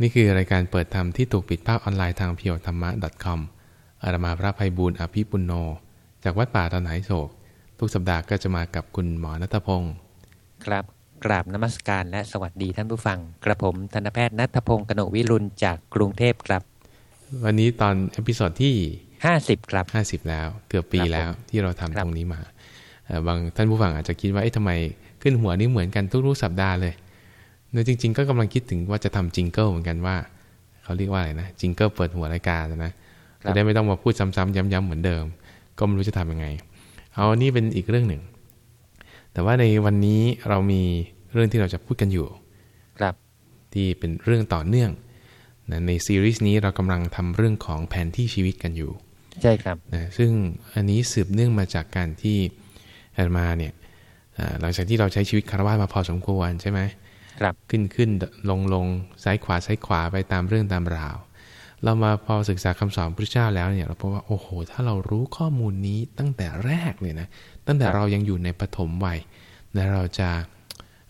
นี่คือรายการเปิดธรรมที่ถูกปิดภาคออนไลน์ทางเพียวธรรมะ .com อาตมาพระไพบูลย์อภิปุณโณ จากวัดป่าดอนหายโศก ทุกสัปดาห์ก็จะมากับคุณหมอนัทพงศ์ครับกราบนมัสการและสวัสดีท่านผู้ฟัง กระผมทันตแพทย์นัทพงศ์กนกวิรุณจากกรุงเทพครับ วันนี้ตอน episode ที่ 50 ครับ 50 แล้ว เกือบปีครับผมแล้วที่เราทำครับตรงนี้มาเอ่อบางท่านผู้ฟังอาจจะคิดว่าเอ๊ะทำไมขึ้นหัวนี่เหมือนกันทุกๆสัปดาห์เลย เนี่ยจริง ๆ ก็กำลังคิดถึงว่าจะทำ jingle เหมือนกันว่าเขาเรียกว่าอะไรนะ jingle เปิดหัวรายการนะจะได้ไม่ต้องมาพูดซ้ำๆย้ำๆเหมือนเดิม ก็ไม่รู้จะทำยังไง เอานี่เป็นอีกเรื่องหนึ่ง แต่ว่าในวันนี้เรามีเรื่องที่เราจะพูดกันอยู่ ครับที่เป็นเรื่องต่อเนื่องนะในซีรีส์นี้เรากำลังทำเรื่องของแผนที่ชีวิตกันอยู่ ใช่ครับนะซึ่งอันนี้สืบเนื่องมาจากการที่อาตมาเนี่ยอ่าหลังจากที่เราใช้ชีวิตคารวะมาพอสมควรใช่ไหม ครับขึ้นขึ้นลงลงซ้ายขวาซ้ายขวาไปตามเรื่องตามราว เรามาพอศึกษาคำสอนพระเจ้าแล้วเนี่ยเราพบว่าโอ้โห ถ้าเรารู้ข้อมูลนี้ตั้งแต่แรกเลยนะตั้งแต่ครับเรายังอยู่ในปฐมวัยนะเราจะ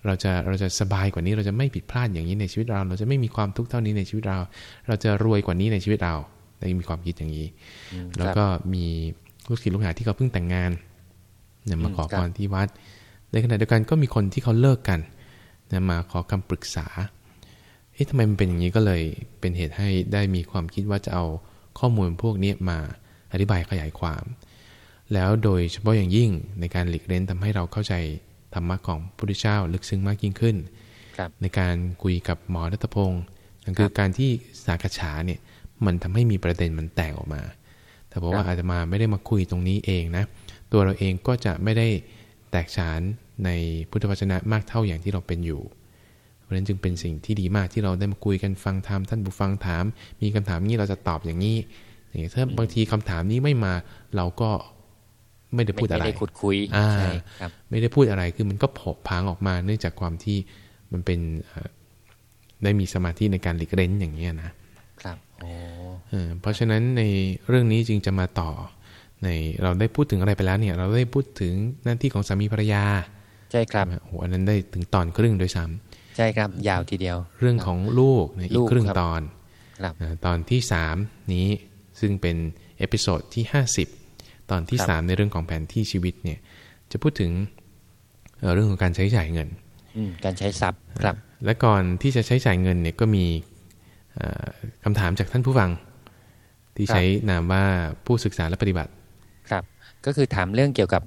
เราจะเราจะสบายกว่านี้เราจะไม่ผิดพลาดอย่างนี้ในชีวิตเรา เราจะไม่มีความทุกข์เท่านี้ในชีวิตเรา เราจะรวยกว่านี้ในชีวิตเราได้มีความคิดอย่างนี้อืมแล้วครับก็มีลูกศิษย์ลูกหาที่เขาเพิ่งแต่งงานเนี่ยมาอืมขอครัพบรที่วัดในขณะเดียวกันก็มีคนที่เขาเลิกกัน นะมาขอคำปรึกษา เอ๊ะทำไมมันเป็นอย่างนี้ก็เลยเป็นเหตุให้ได้มีความคิดว่าจะเอาข้อมูลพวกนี้มาอธิบายขยายความ แล้วโดยเฉพาะอย่างยิ่งในการหลีกเล่นทำให้เราเข้าใจธรรมะของพระพุทธเจ้าลึกซึ้งมากยิ่งขึ้นครับในการคุยกับหมอรัตพงศ์นั่นคือการที่สากฉาเนี่ยมันทำให้มีประเด็นมันแตกออกมา แต่บอกว่าอาจจะมาไม่ได้มาคุยตรงนี้เองนะ ตัวเราเองก็จะไม่ได้แตกฉาน ในพุทธวจนะมากเท่าอย่างที่เราเป็นอยู่ เพราะฉะนั้นจึงเป็นสิ่งที่ดีมากที่เราได้มาคุยกันฟังธรรมท่านผู้ฟังถาม มีคำถามนี้เราจะตอบอย่างนี้อย่างเงี้ยถ้าบางทีคำถามนี้ไม่มาเราก็ไม่ได้พูดอะไรไม่ได้ขุดคุยอ่าใช่ครับไม่ได้พูดอะไรคือมันก็ผกพางออกมา เนื่องจากความที่มันเป็นเอ่อได้มีสมาธิในการหลีกเล่นอย่างนี้ยนะครับโอ้เออเพราะฉะนั้นในเรื่องนี้จึงจะมาต่อ ในเราได้พูดถึงอะไรไปแล้วเนี่ย เราได้พูดถึงหน้าที่ของสามีภรรยา ใช่ครับโอ้โหอันนั้นได้ถึงตอนครึ่งโดวยซ้ใช่ครับ ยาวทีเดียวำเรื่องของลูกในยอีลูกกครึ่งครับตอนครับนะตอนที่สามนี้ซึ่งเป็นepisode ที่ห้าสิบตอนที่ครับสามในเรื่องของแผนที่ชีวิตเนี่ย จะพูดถึงเอ่อเรื่องของการใช้จ่ายเงินอืมการใช้ทรัพย์ครับ และก่อนที่จะใช้จ่ายเงินเนี่ยก็มีเอ่อคำถามจากท่านผู้ฟัง ที่ครับใช้นามว่าผู้ศึกษาและปฏิบัติ ครับ ก็คือถามเรื่องเกี่ยวกับ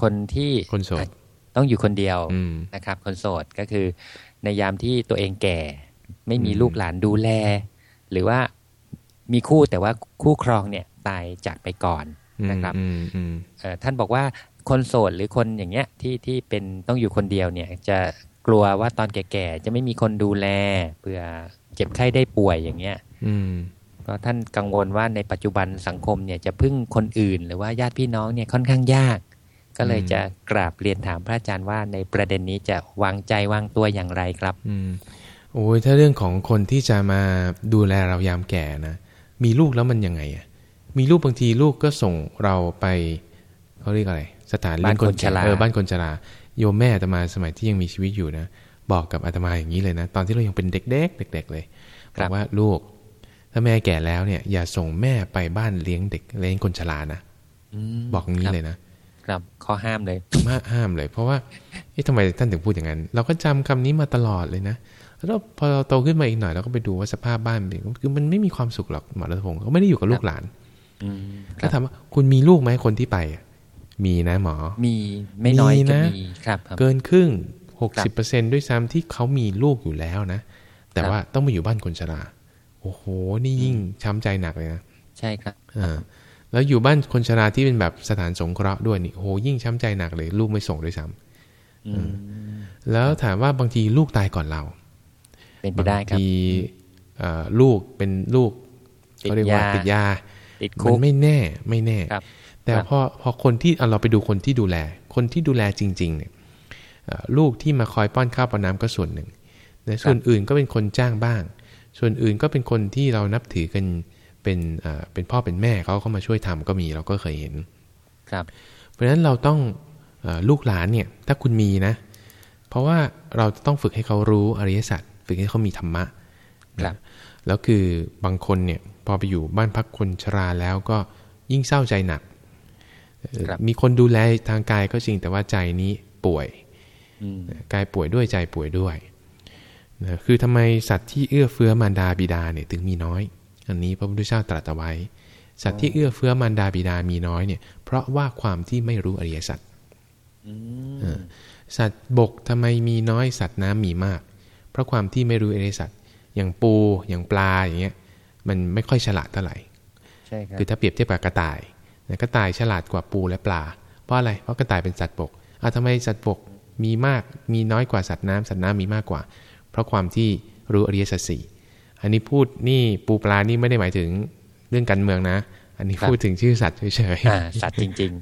คนที่คนโสด ต้องอยู่คนเดียวอืมนะครับ คนโสดก็คือในยามที่ตัวเองแก่ ไม่มีอืมลูกหลานดูแล หรือว่ามีคู่แต่ว่าคู่ครองเนี่ยตายจากไปก่อนนะครับอืมอืมเอ่อท่านบอกว่าคนโสดหรือคนอย่างเงี้ยที่ที่เป็นต้องอยู่คนเดียวเนี่ย จะกลัวว่าตอนแก่ๆจะไม่มีคนดูแลเผื่อเจ็บไข้ได้ป่วยอย่างเงี้ยอืมเพราะท่านกังวลว่าในปัจจุบันสังคมเนี่ยจะพึ่งคนอื่น หรือว่าญาติพี่น้องเนี่ยค่อนข้างยาก ก็เลยอืมจะกราบเรียนถามพระอาจารย์ว่าในประเด็นนี้จะวางใจวางตัวอย่างไรครับ อืมโอ้ยถ้าเรื่องของคนที่จะมาดูแลเรายามแก่นะมีลูกแล้วมันยังไงอะมีลูกบางทีลูกก็ส่งเราไปเขาเรียกอะไร สถานเลี้ยงคนบ้านคนชราเออบ้านคนชราโยมแม่อาตมาสมัยที่ยังมีชีวิตอยู่นะบอกกับอาตมาอย่างนี้เลยนะ ตอนที่เรายังเป็นเด็ก ๆ เด็ก ๆ เลยบอกว่าลูก ถ้าแม่แก่แล้วเนี่ย อย่าส่งแม่ไปบ้านเลี้ยงเด็กเลี้ยงคนชรานะมบอกอย่างนี้เลยนะ ครับข้อห้ามเลยห้าห้ามเลย เพราะว่าเอ๊ะทำไมท่านถึงพูดอย่างนั้น เราก็จำคำนี้มาตลอดเลยนะแล้วพอเราโตขึ้นมาอีกหน่อยเราก็ไปดูว่าสภาพบ้านเป็นคือมันไม่มีความสุขหรอกหมอรัตพงศ์เขาไม่ได้อยู่กับลูกหลานอืมคแล้รัวบถามว่าคุณมีลูกไหมคนที่ไปอะมีนะหมอ มีไม่น้อยมีก็นะมีครับครับเกินครึ่งหกสิบเปอร์เซ็นด้วยซ้ำที่เขามีลูกอยู่แล้วนะ แต่ครับว่าต้องมาอยู่บ้านคนชรา โอ้โห นี่ยิ่งช้ำใจหนักเลยนะ ใช่ครับอ่า แล้วอยู่บ้านคนชราที่เป็นแบบสถานสงเคราะห์ด้วยนี่โอ้โหยิ่งช้ำใจหนักเลย ลูกไม่ส่งด้วยซ้ำอืมแล้วถามว่าบางทีลูกตายก่อนเรา เป็นไปได้ครับบางทีเอ่อลูกเป็นลูกติดเขาเรียกว่ายาติดยาติดมัคุนกไม่แน่ไม่แน่ครับแต่ครับพอพอคนที่เอาเราไปดูคนที่ดูแล คนที่ดูแลจริง ๆ เนี่ยเอ่อลูกที่มาคอยป้อนข้าวป้อนน้ำก็ส่วนหนึ่งแต่ส่วนอื่นก็เป็นคนจ้างบ้าง ส่วนอื่นก็เป็นคนที่เรานับถือกัน เป็นเอ่อเป็นพ่อเป็นแม่เขาเข้ามาช่วยทำก็มีเราก็เคยเห็น ครับ เพราะฉะนั้นเราต้องเออลูกหลานเนี่ยถ้าคุณมีนะ เพราะว่าเราต้องฝึกให้เขารู้อริยสัจฝึกให้เขามีธรรมะครับแล้วคือบางคนเนี่ยพอไปอยู่บ้านพักคนชราแล้วก็ยิ่งเศร้าใจหนักเอ่อครับมีคนดูแลทางกายก็จริงแต่ว่าใจนี้ป่วยอืมกายป่วยด้วยใจป่วยด้วยนะคือทำไมสัตว์ที่เอื้อเฟื้อมารดาบิดาเนี่ยถึงมีน้อย อันนี้พระพุทธเจ้าตรัสเอาไว้ สัตว์ที่เอื้อเฟื้อมารดาบิดามีน้อยเนี่ย เพราะว่าความที่ไม่รู้อริยสัจอืมเออสัตว์บกทำไมมีน้อยสัตว์น้ำมีมาก เพราะความที่ไม่รู้อริยสัจอย่างปูอย่างปลาอย่างเงี้ยมันไม่ค่อยฉลาดเท่าไหร่ใช่ครับคือถ้าเปรียบเทียบกับกระต่ายนะกระต่ายฉลาดกว่าปูและปลา เพราะอะไรเพราะกระต่ายเป็นสัตว์บกอะทำไมสัตว์บกมีมากมีน้อยกว่าสัตว์น้ำสัตว์น้ำมีมากกว่า เพราะความที่รู้อริยสัจสี่ อันนี้พูดนี่ปูปลานี่ไม่ได้หมายถึงเรื่องการเมืองนะ อันนี้พูดถึงชื่อสัตว์เฉยอ่าสัตว์จริง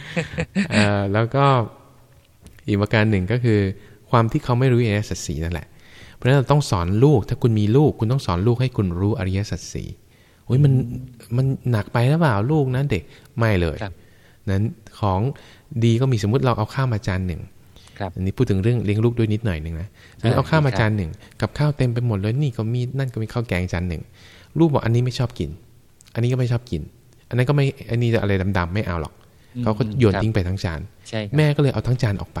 ๆเอ่อแล้วก็อีกประการหนึ่งก็คือ ความที่เขาไม่รู้อริยสัจสี่นั่นแหละ เพราะฉะนั้นเราต้องสอนลูก ถ้าคุณมีลูก คุณต้องสอนลูกให้คุณรู้อริยสัจสี่โอ้ยมันมันหนักไปหรือเปล่าลูกนะเด็กไม่เลยครับนั้นของดีก็มีสมมติเราเอาข้าวมาจานหนึ่งครับ อันนี้พูดถึงเรื่องเลี้ยงลูกด้วยนิดหน่อยหนึ่งนะสมมติเอาข้าวมาจานหนึ่งกับข้าวเต็มไปหมดเลยนี่ก็มีนั่นก็มีข้าวแกงจานหนึ่งลูกบอกอันนี้ไม่ชอบกิน อันนี้ก็ไม่ชอบกิน อันนั้นก็ไม่อันนี้อะไรดำๆไม่เอาหรอกอืมเขาก็โยนครับทิ้งไปทั้งจานๆใช่ครับแม่ก็เลยเอาทั้งจานออกไป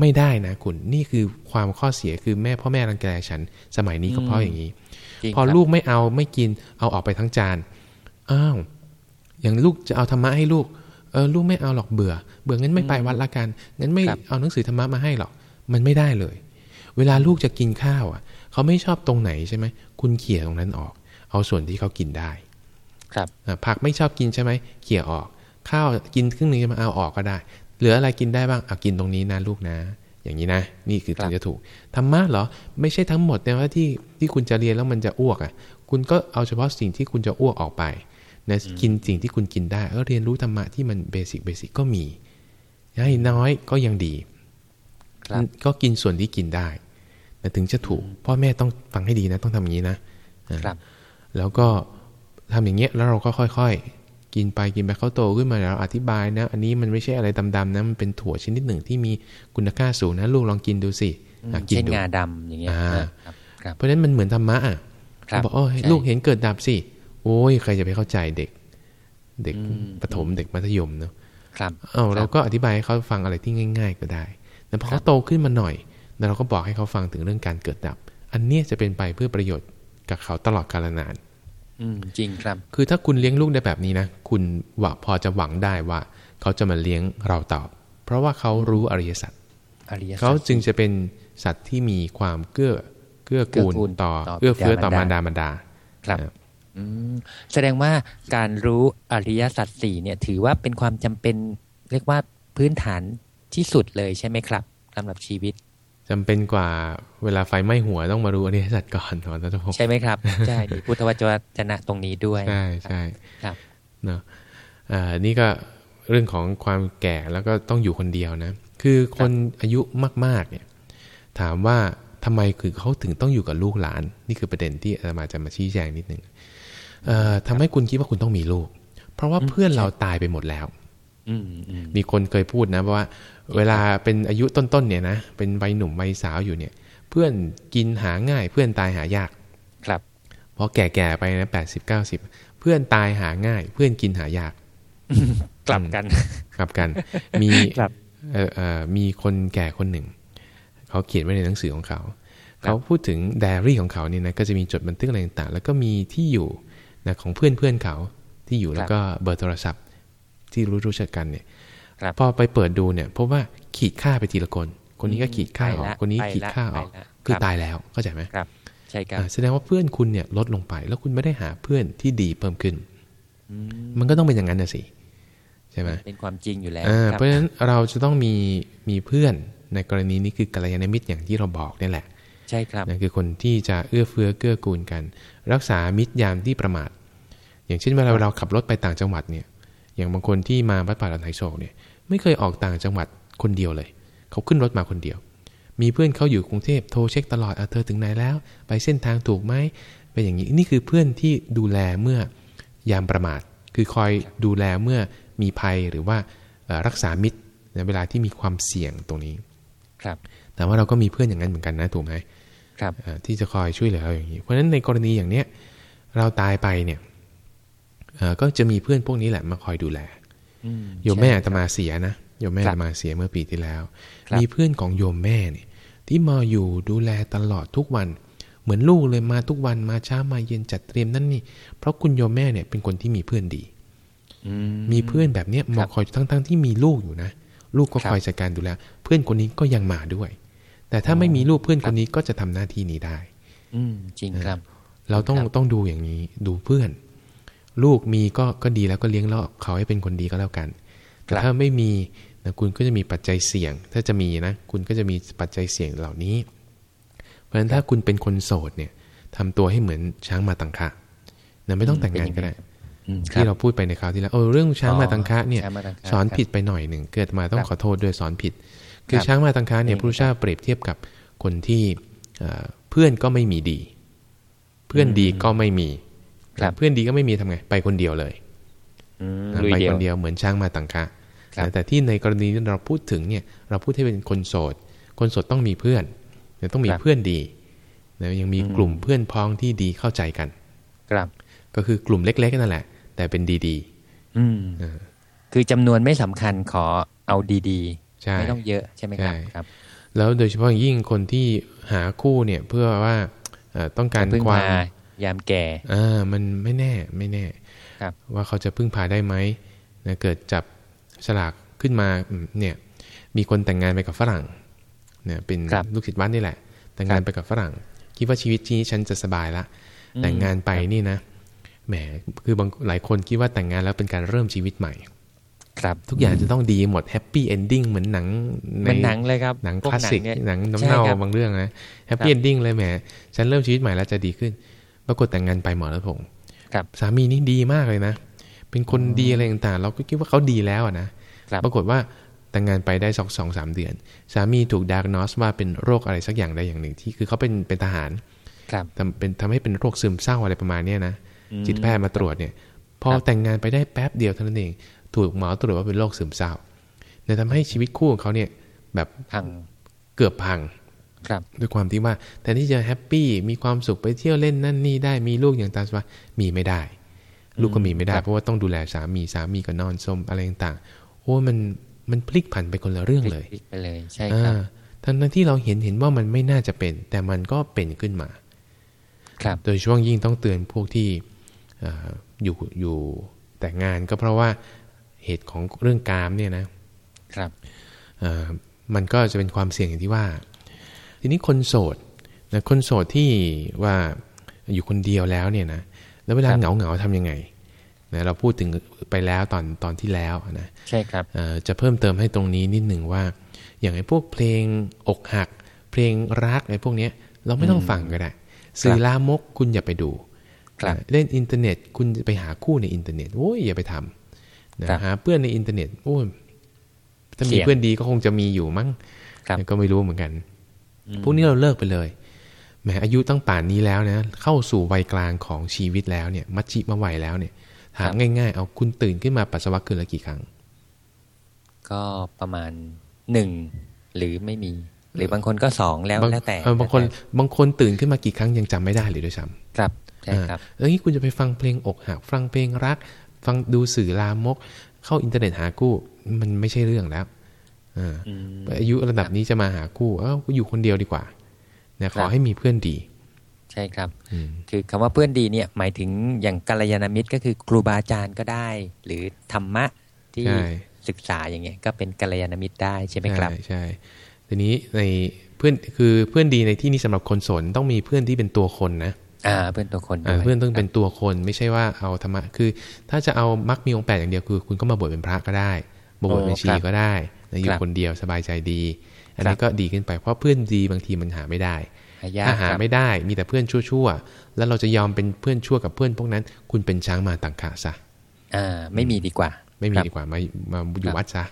ไม่ได้นะคุณนี่คือความข้อเสียคือแม่พ่อแม่รังแกฉัน สมัยนี้ก็เพราะอย่างนี้จริงพอครับลูกไม่เอาไม่กินเอาออกไปทั้งจานอ้าวอย่างลูกจะเอาธรรมะให้ลูกเออลูกไม่เอาหรอกเบื่อ เบื่องั้นไม่ไปวัดละกันงั้นไม่ครับเอาหนังสือธรรมะมาให้หรอกมันไม่ได้เลย เวลาลูกจะกินข้าวอะ เขาไม่ชอบตรงไหนใช่ไหมคุณเขี่ยตรงนั้นออก เอาส่วนที่เขากินได้ ครับอะผักไม่ชอบกินใช่ไหมเขี่ยออก ข้าวกินครึ่งหนึงจะมาเอาออกก็ได้ เหลืออะไรกินได้บ้างเอากินตรงนี้นะลูกนะ อย่างนี้นะ นี่คือครัถึบงจะถูกธรรมะเหรอ ไม่ใช่ทั้งหมดแต่ว่าที่ที่คุณจะเรียนแล้วมันจะอ้วกอะ คุณก็เอาเฉพาะสิ่งที่คุณจะอ้วกออกไป นะกินสิ่งที่คุณกินได้แล้วเรียนรู้ธรรมะที่มันเบสิกเบสิกก็มีให้น้อยก็ยังดีครับก็กินส่วนที่กินได้แต่ถึงจะถูก พ่อแม่ต้องฟังให้ดีนะ ต้องทำอย่างนี้นะอ่าครับ แล้วก็ทำอย่างเงี้ยแล้วเราก็ค่อยๆ กินไปกินไปเขาโตขึ้นมาแล้วอธิบายนะ อันนี้มันไม่ใช่อะไรดำๆนะมันเป็นถั่วชนิดหนึ่งที่มีคุณค่าสูงนะลูกลองกินดูสิอืมอะกินเช่นดูงาดำอย่างเงี้ยอ่าครับครับเพราะฉะนั้นมันเหมือนธรรมะอะครับบอกโอ้ยใช่ลูกเห็นเกิดดับสิ โอ้ยใครจะไปเข้าใจเด็ก เด็กอืมประถมเด็กมัธยมเนาะครับเอ้าครับเราก็อธิบายให้เขาฟังอะไรที่ง่าย ๆ ก็ได้แต่พอครัเขาบโตขึ้นมาหน่อยแล้วเราก็บอกให้เขาฟังถึงเรื่องการเกิดดับ อันเนี้ยจะเป็นไปเพื่อประโยชน์กับเขาตลอดกาลนาน อืมจริงครับ คือถ้าคุณเลี้ยงลูกได้แบบนี้นะคุณหวังพอจะหวังได้ว่า เขาจะมาเลี้ยงเราตอบ เพราะว่าเขารู้อริยสัจอริยสัจเขาจึงจะเป็นสัตว์ที่มีความเกื้อเกื้อกูลเกื้อกูลต่อต่อเอื้อเฟื้อต่อบิมารดาดามารดาครับนะอืม แสดงว่าการรู้อริยสัจสี่เนี่ย ถือว่าเป็นความจำเป็นเรียกว่าพื้นฐานที่สุดเลยใช่ไหมครับสำหรับชีวิตจำเป็นกว่าเวลาไฟไหม้หัวต้องมารู้อริยสัจก่อนหมอรัตพงศ์ใช่ไหมครับใช่มีพุทธวจนะตรงนี้ด้วยใช่ใช่ครับเนาะอ่านี่ก็เรื่องของความแก่แล้วก็ต้องอยู่คนเดียวนะ คือคนอายุมาก ๆ เนี่ย ถามว่าทำไมคือเขาถึงต้องอยู่กับลูกหลาน นี่คือประเด็นที่อาตมาจะมาชี้แจงนิดนึงเอ่อ ทำให้คุณคิดว่าคุณต้องมีลูก เพราะว่าเพื่อนเราตายไปหมดแล้วอืมอืมมีคนเคยพูดนะว่า เวลาเป็นอายุต้นๆเนี่ยนะเป็นวัยหนุ่มวัยสาวอยู่เนี่ย เพื่อนกินหาง่าย เพื่อนตายหายากครับพอแก่ๆไปนะแปดสิบเก้าสิบเพื่อนตายหาง่าย เพื่อนกินหายากกลับกันกลับกัน มีครับเอ่อเอ่อมีคนแก่คนหนึ่ง เขาเขียนไว้ในหนังสือของเขา เขาพูดถึงไดอารี่ของเขาเนี่ยนะก็จะมีจดบันทึกอะไรต่างๆ แล้วก็มีที่อยู่ นะของเพื่อนเพื่อนๆเขาที่อยู่แล้วก็เบอร์โทรศัพท์ที่รู้รู้จักกันเนี่ยครับพอไปเปิดดูเนี่ยพบว่าขีดค่าไปทีละคน คนนี้ก็ขีดค่าออกไปละคนนี้ไปละขีดค่าออกไปละคือครับตายแล้วเข้าใจไหมครับใช่ครับอ่าแสดงว่าเพื่อนคุณเนี่ยลดลงไป แล้วคุณไม่ได้หาเพื่อนที่ดีเพิ่มขึ้นอืมมันก็ต้องเป็นอย่างนั้นนะสิใช่ไหมเป็นความจริงอยู่แล้วอ่าครับเพราะฉะนั้นเราจะต้องมีมีเพื่อนในกรณีนี้คือกัลยาณมิตรอย่างที่เราบอกนี่แหละ ใช่ครับนั่นคือคนที่จะเอื้อเฟื้อเกื้อกูลกัน รักษามิตรยามที่ประมาท อย่างเช่นเวลาเราขับรถไปต่างจังหวัดเนี่ย อย่างบางคนที่มาวัดป่าดอนไทโศกเนี่ย ไม่เคยออกต่างจังหวัดคนเดียวเลย เขาขึ้นรถมาคนเดียว มีเพื่อนเขาอยู่กรุงเทพโทรเช็คตลอดเออเธอถึงไหนแล้ว ไปเส้นทางถูกไหมเป็นอย่างนี้นี่คือเพื่อนที่ดูแลเมื่อยามประมาท คือคอยดูแลเมื่อมีภัยหรือว่าเอ่อรักษามิตรในเวลาที่มีความเสี่ยงตรงนี้ ครับ แต่ว่าเราก็มีเพื่อนอย่างนั้นเหมือนกันนะถูกไหมครับอ่า ที่จะคอยช่วยเหลือเราอย่างนี้ เพราะฉะนั้นในกรณีอย่างเนี้ยเราตายไปเนี่ยเอ่อก็จะมีเพื่อนพวกนี้แหละมาคอยดูแลอืมโยมแม่ใช่อาตมาเสียนะโยมแม่ครัอาบตมาเสียเมื่อปีที่แล้วครับมีเพื่อนของโยมแม่เนี่ยที่มาอยู่ดูแลตลอดทุกวัน เหมือนลูกเลยมาทุกวันมาเช้ามาเย็นจัดเตรียมนั่นนี่ เพราะคุณโยมแม่เนี่ยเป็นคนที่มีเพื่อนดีอืมีเพื่อนแบบเนี้ยครัมาบคอยทั้งๆที่มีลูกอยู่นะ ลูกก็ครับคอยจัดการดูแลเพื่อนคนนี้ก็ยังมาด้วย แต่ถ้าไม่มีลูกเพื่อนคนนี้ก็จะทำหน้าที่นี้ได้ อืมจริงครับ เราต้องครับต้องดูอย่างนี้ดูเพื่อน ลูกมีก็ก็ดีแล้วก็เลี้ยงล่อเขาให้เป็นคนดีก็แล้วกัน แต่ถ้าไม่มีนะคุณก็จะมีปัจจัยเสี่ยง ถ้าจะมีนะ คุณก็จะมีปัจจัยเสี่ยงเหล่านี้ เพราะฉะนั้นถ้าคุณเป็นคนโสดเนี่ยทำตัวให้เหมือนช้างมาตังคะนะไม่ต้องแต่งงานก็ได้อืมคที่บเราพูดไปในคราวที่แล้วเออเรื่องช้างอ๋อมาตังคะเนี่ยช้างมาตังคะสอนครับผิดไปหน่อยหนึ่งเกิดมาต้องครับขอโทษด้วยสอนผิด คือครับช้างมาตังคะเนี่ยนี่พระพุทธเจ้าเปรียบเทียบกับคนที่เอ่อเพื่อนก็ไม่มีดี เพื่อนดีก็ไม่มีครับเพื่อนดีก็ไม่มีทำไง ไปคนเดียวเลยอืมนะลุยไปเดียควนเดียวเหมือนช้างมาตังคะครับนะแต่ที่ในกรณีที่เราพูดถึงเนี่ย เราพูดให้เป็นคนโสด คนโสดต้องมีเพื่อนนะต้องมีครับเพื่อนดีนะยังมีอืมกลุ่มเพื่อนพ้องที่ดีเข้าใจกัน ครับ ก็คือกลุ่มเล็กๆนั่นแหละ แต่เป็นดีอืมๆเออคือจำนวนไม่สำคัญขอเอาดีใช่ๆ ไม่ต้องเยอะใช่ไหมครับใช่ครับ แล้วโดยเฉพาะอย่างยิ่งคนที่หาคู่เนี่ยเพื่อว่าเอ่อต้องการพึ่งความพายามแก่อ่ามันไม่แน่ไม่แน่ครับว่าเขาจะพึ่งพาได้ไหมนะเกิดจับฉลากขึ้นมาอืมเนี่ยมีคนแต่งงานไปกับฝรั่งเนี่ยเป็นครับลูกศิษย์วัดนี่แหละ แต่งงานไปกับฝรั่ง คิดว่าชีวิตนี้ฉันจะสบายละอืมแต่งงานไปนี่นะแหมคือบางหลายคนคิดว่าแต่งงานแล้วเป็นการเริ่มชีวิตใหม่ ครับทุกอย่างจะต้องดีหมด happy ending เหมือนหนังเหมันหนังเลยครับหนังพวคลาสสิกเนี่ยหนังน้ำใช่เน่าครับบางเรื่องนะ happy ending เลยแหมฉันเริ่มชีวิตใหม่แล้วจะดีขึ้นปรากฏแต่งงานไปหมอแล้วผมครับสามีนี่ดีมากเลยนะ เป็นคนดีอะไรต่างๆ เราก็คิดว่าเขาดีแล้วอะนะครับปรากฏว่าแต่งงานไปได้สองสองสามเดือน สามีถูกด i ก g นอสว่าเป็นโรคอะไรสักอย่างใดอย่างหนึ่งที่คือเขาเป็นเป็นทหารครับทำเป็นทำให้เป็นโรคซึมเศร้าอะไรประมาณเนี้ยนะอืมจิตแพทย์มาตรวจเนี่ย พอครับแต่งงานไปได้แป๊บเดียวเท่านั้นเอง ถูกหมอตรวจว่าเป็นโรคซึมเศร้าเนี่ยทำให้ชีวิตคู่ของเขาเนี่ยแบบพังเกือบพังครับด้วยความที่ว่าแทนที่จะ happy มีความสุขไปเที่ยวเล่นนั่นนี่ได้มีลูกอย่างตามสบายมีไม่ได้ ลูกก็มีไม่ได้ครับเพราะว่าต้องดูแลสามีสามีก็นอนสมอะไรต่างๆโอ้มันมันพลิกผันไปคนละเรื่องเลยพลิกไปเลยใช่ครับอ่าทั้งที่เราเห็นเห็นว่ามันไม่น่าจะเป็น แต่มันก็เป็นขึ้นมา ครับโดยช่วงยิ่งต้องเตือนพวกที่เอ่ออยู่อยู่แต่งงานก็เพราะว่า เหตุของเรื่องกามเนี่ยนะครับเอ่อมันก็จะเป็นความเสี่ยงอย่างที่ว่า ทีนี้คนโสดนะคนโสดที่ว่าอยู่คนเดียวแล้วเนี่ยนะแล้วเวลาครับเหงาเหงาๆทำยังไงนะเราพูดถึงไปแล้วตอนตอนที่แล้วนะใช่ครับเอ่อจะเพิ่มเติมให้ตรงนี้นิดหนึ่งว่า อย่างไอ้พวกเพลงอกหัก เพลงรักไอ้พวกเนี้ยเราไม่ต้องฟังก็ได้สื่อลามกคุณอย่าไปดูครับนะเล่นอินเทอร์เน็ต คุณจะไปหาคู่ในอินเทอร์เน็ตโอ้ยอย่าไปทำ นะครับหาเพื่อนในอินเทอร์เน็ตโอ้ยถ้าเสี่มียงเพื่อนดีก็คงจะมีอยู่มั้งครับก็ไม่รู้เหมือนกัน พวกนี้เราเลิกไปเลยแหมอายุตั้งป่านนี้แล้วนะ เข้าสู่วัยกลางของชีวิตแล้วเนี่ย มัชฌิมาวัยแล้วเนี่ย ถามง่าย ๆ เอาคุณตื่นขึ้นมาปัสสาวะคืนละกี่ครั้ง ก็ประมาณหนึ่งหรือไม่มี หรือบางคนก็สองแล้วบางแล้วแต่เออบางคนแล้วแต่บางคนตื่นขึ้นมากี่ครั้งยังจำไม่ได้เลยด้วยซ้ำครับใช่ครับอ่าแล้วนี่คุณจะไปฟังเพลงอกหักฟังเพลงรัก ฟังดูสื่อลามก เข้าอินเทอร์เน็ตหาคู่มันไม่ใช่เรื่องแล้วอ่าอืมอายุระดับนี้จะมาหาคู่เอ้ากูอยู่คนเดียวดีกว่าเนี่ยขครัอบให้มีเพื่อนดีใช่ครับอืมคือคำว่าเพื่อนดีเนี่ยหมายถึงอย่างกัลยาณมิตรก็คือครูบาอาจารย์ก็ได้ หรือธรรมะที่ใช่ศึกษาอย่างเงี้ยก็เป็นกัลยาณมิตรได้ใช่ไหมครับ ใช่ใช่ทีนี้ในเพื่อนคือเพื่อนดีในที่นี้สำหรับคนโสนต้องมีเพื่อนที่เป็นตัวคนนะ อ่าเพื่อนตัวคนอ่าด้วยเพื่อนต้องเป็นครับตัวคนไม่ใช่ว่าเอาธรรมะคือ ถ้าจะเอามักมีองค์แปดอย่างเดียวคือ คุณก็มาบวชเป็นพระก็ได้มาบวชเป็นชีก็ได้นะอยู่คนเดียวสบายใจดี อันนี้ก็ดีขึ้นไปเพราะเพื่อนดีบางทีมันหาไม่ได้หายากถ้าหาครับไม่ได้มีแต่เพื่อนชั่วๆแล้วเราจะยอมเป็นเพื่อนชั่วกับเพื่อนพวกนั้น คุณเป็นช้างมาตังคะซะอ่าไม่มีดีกว่า ไม่มีครับดีกว่ามามาอยู่วัดซะ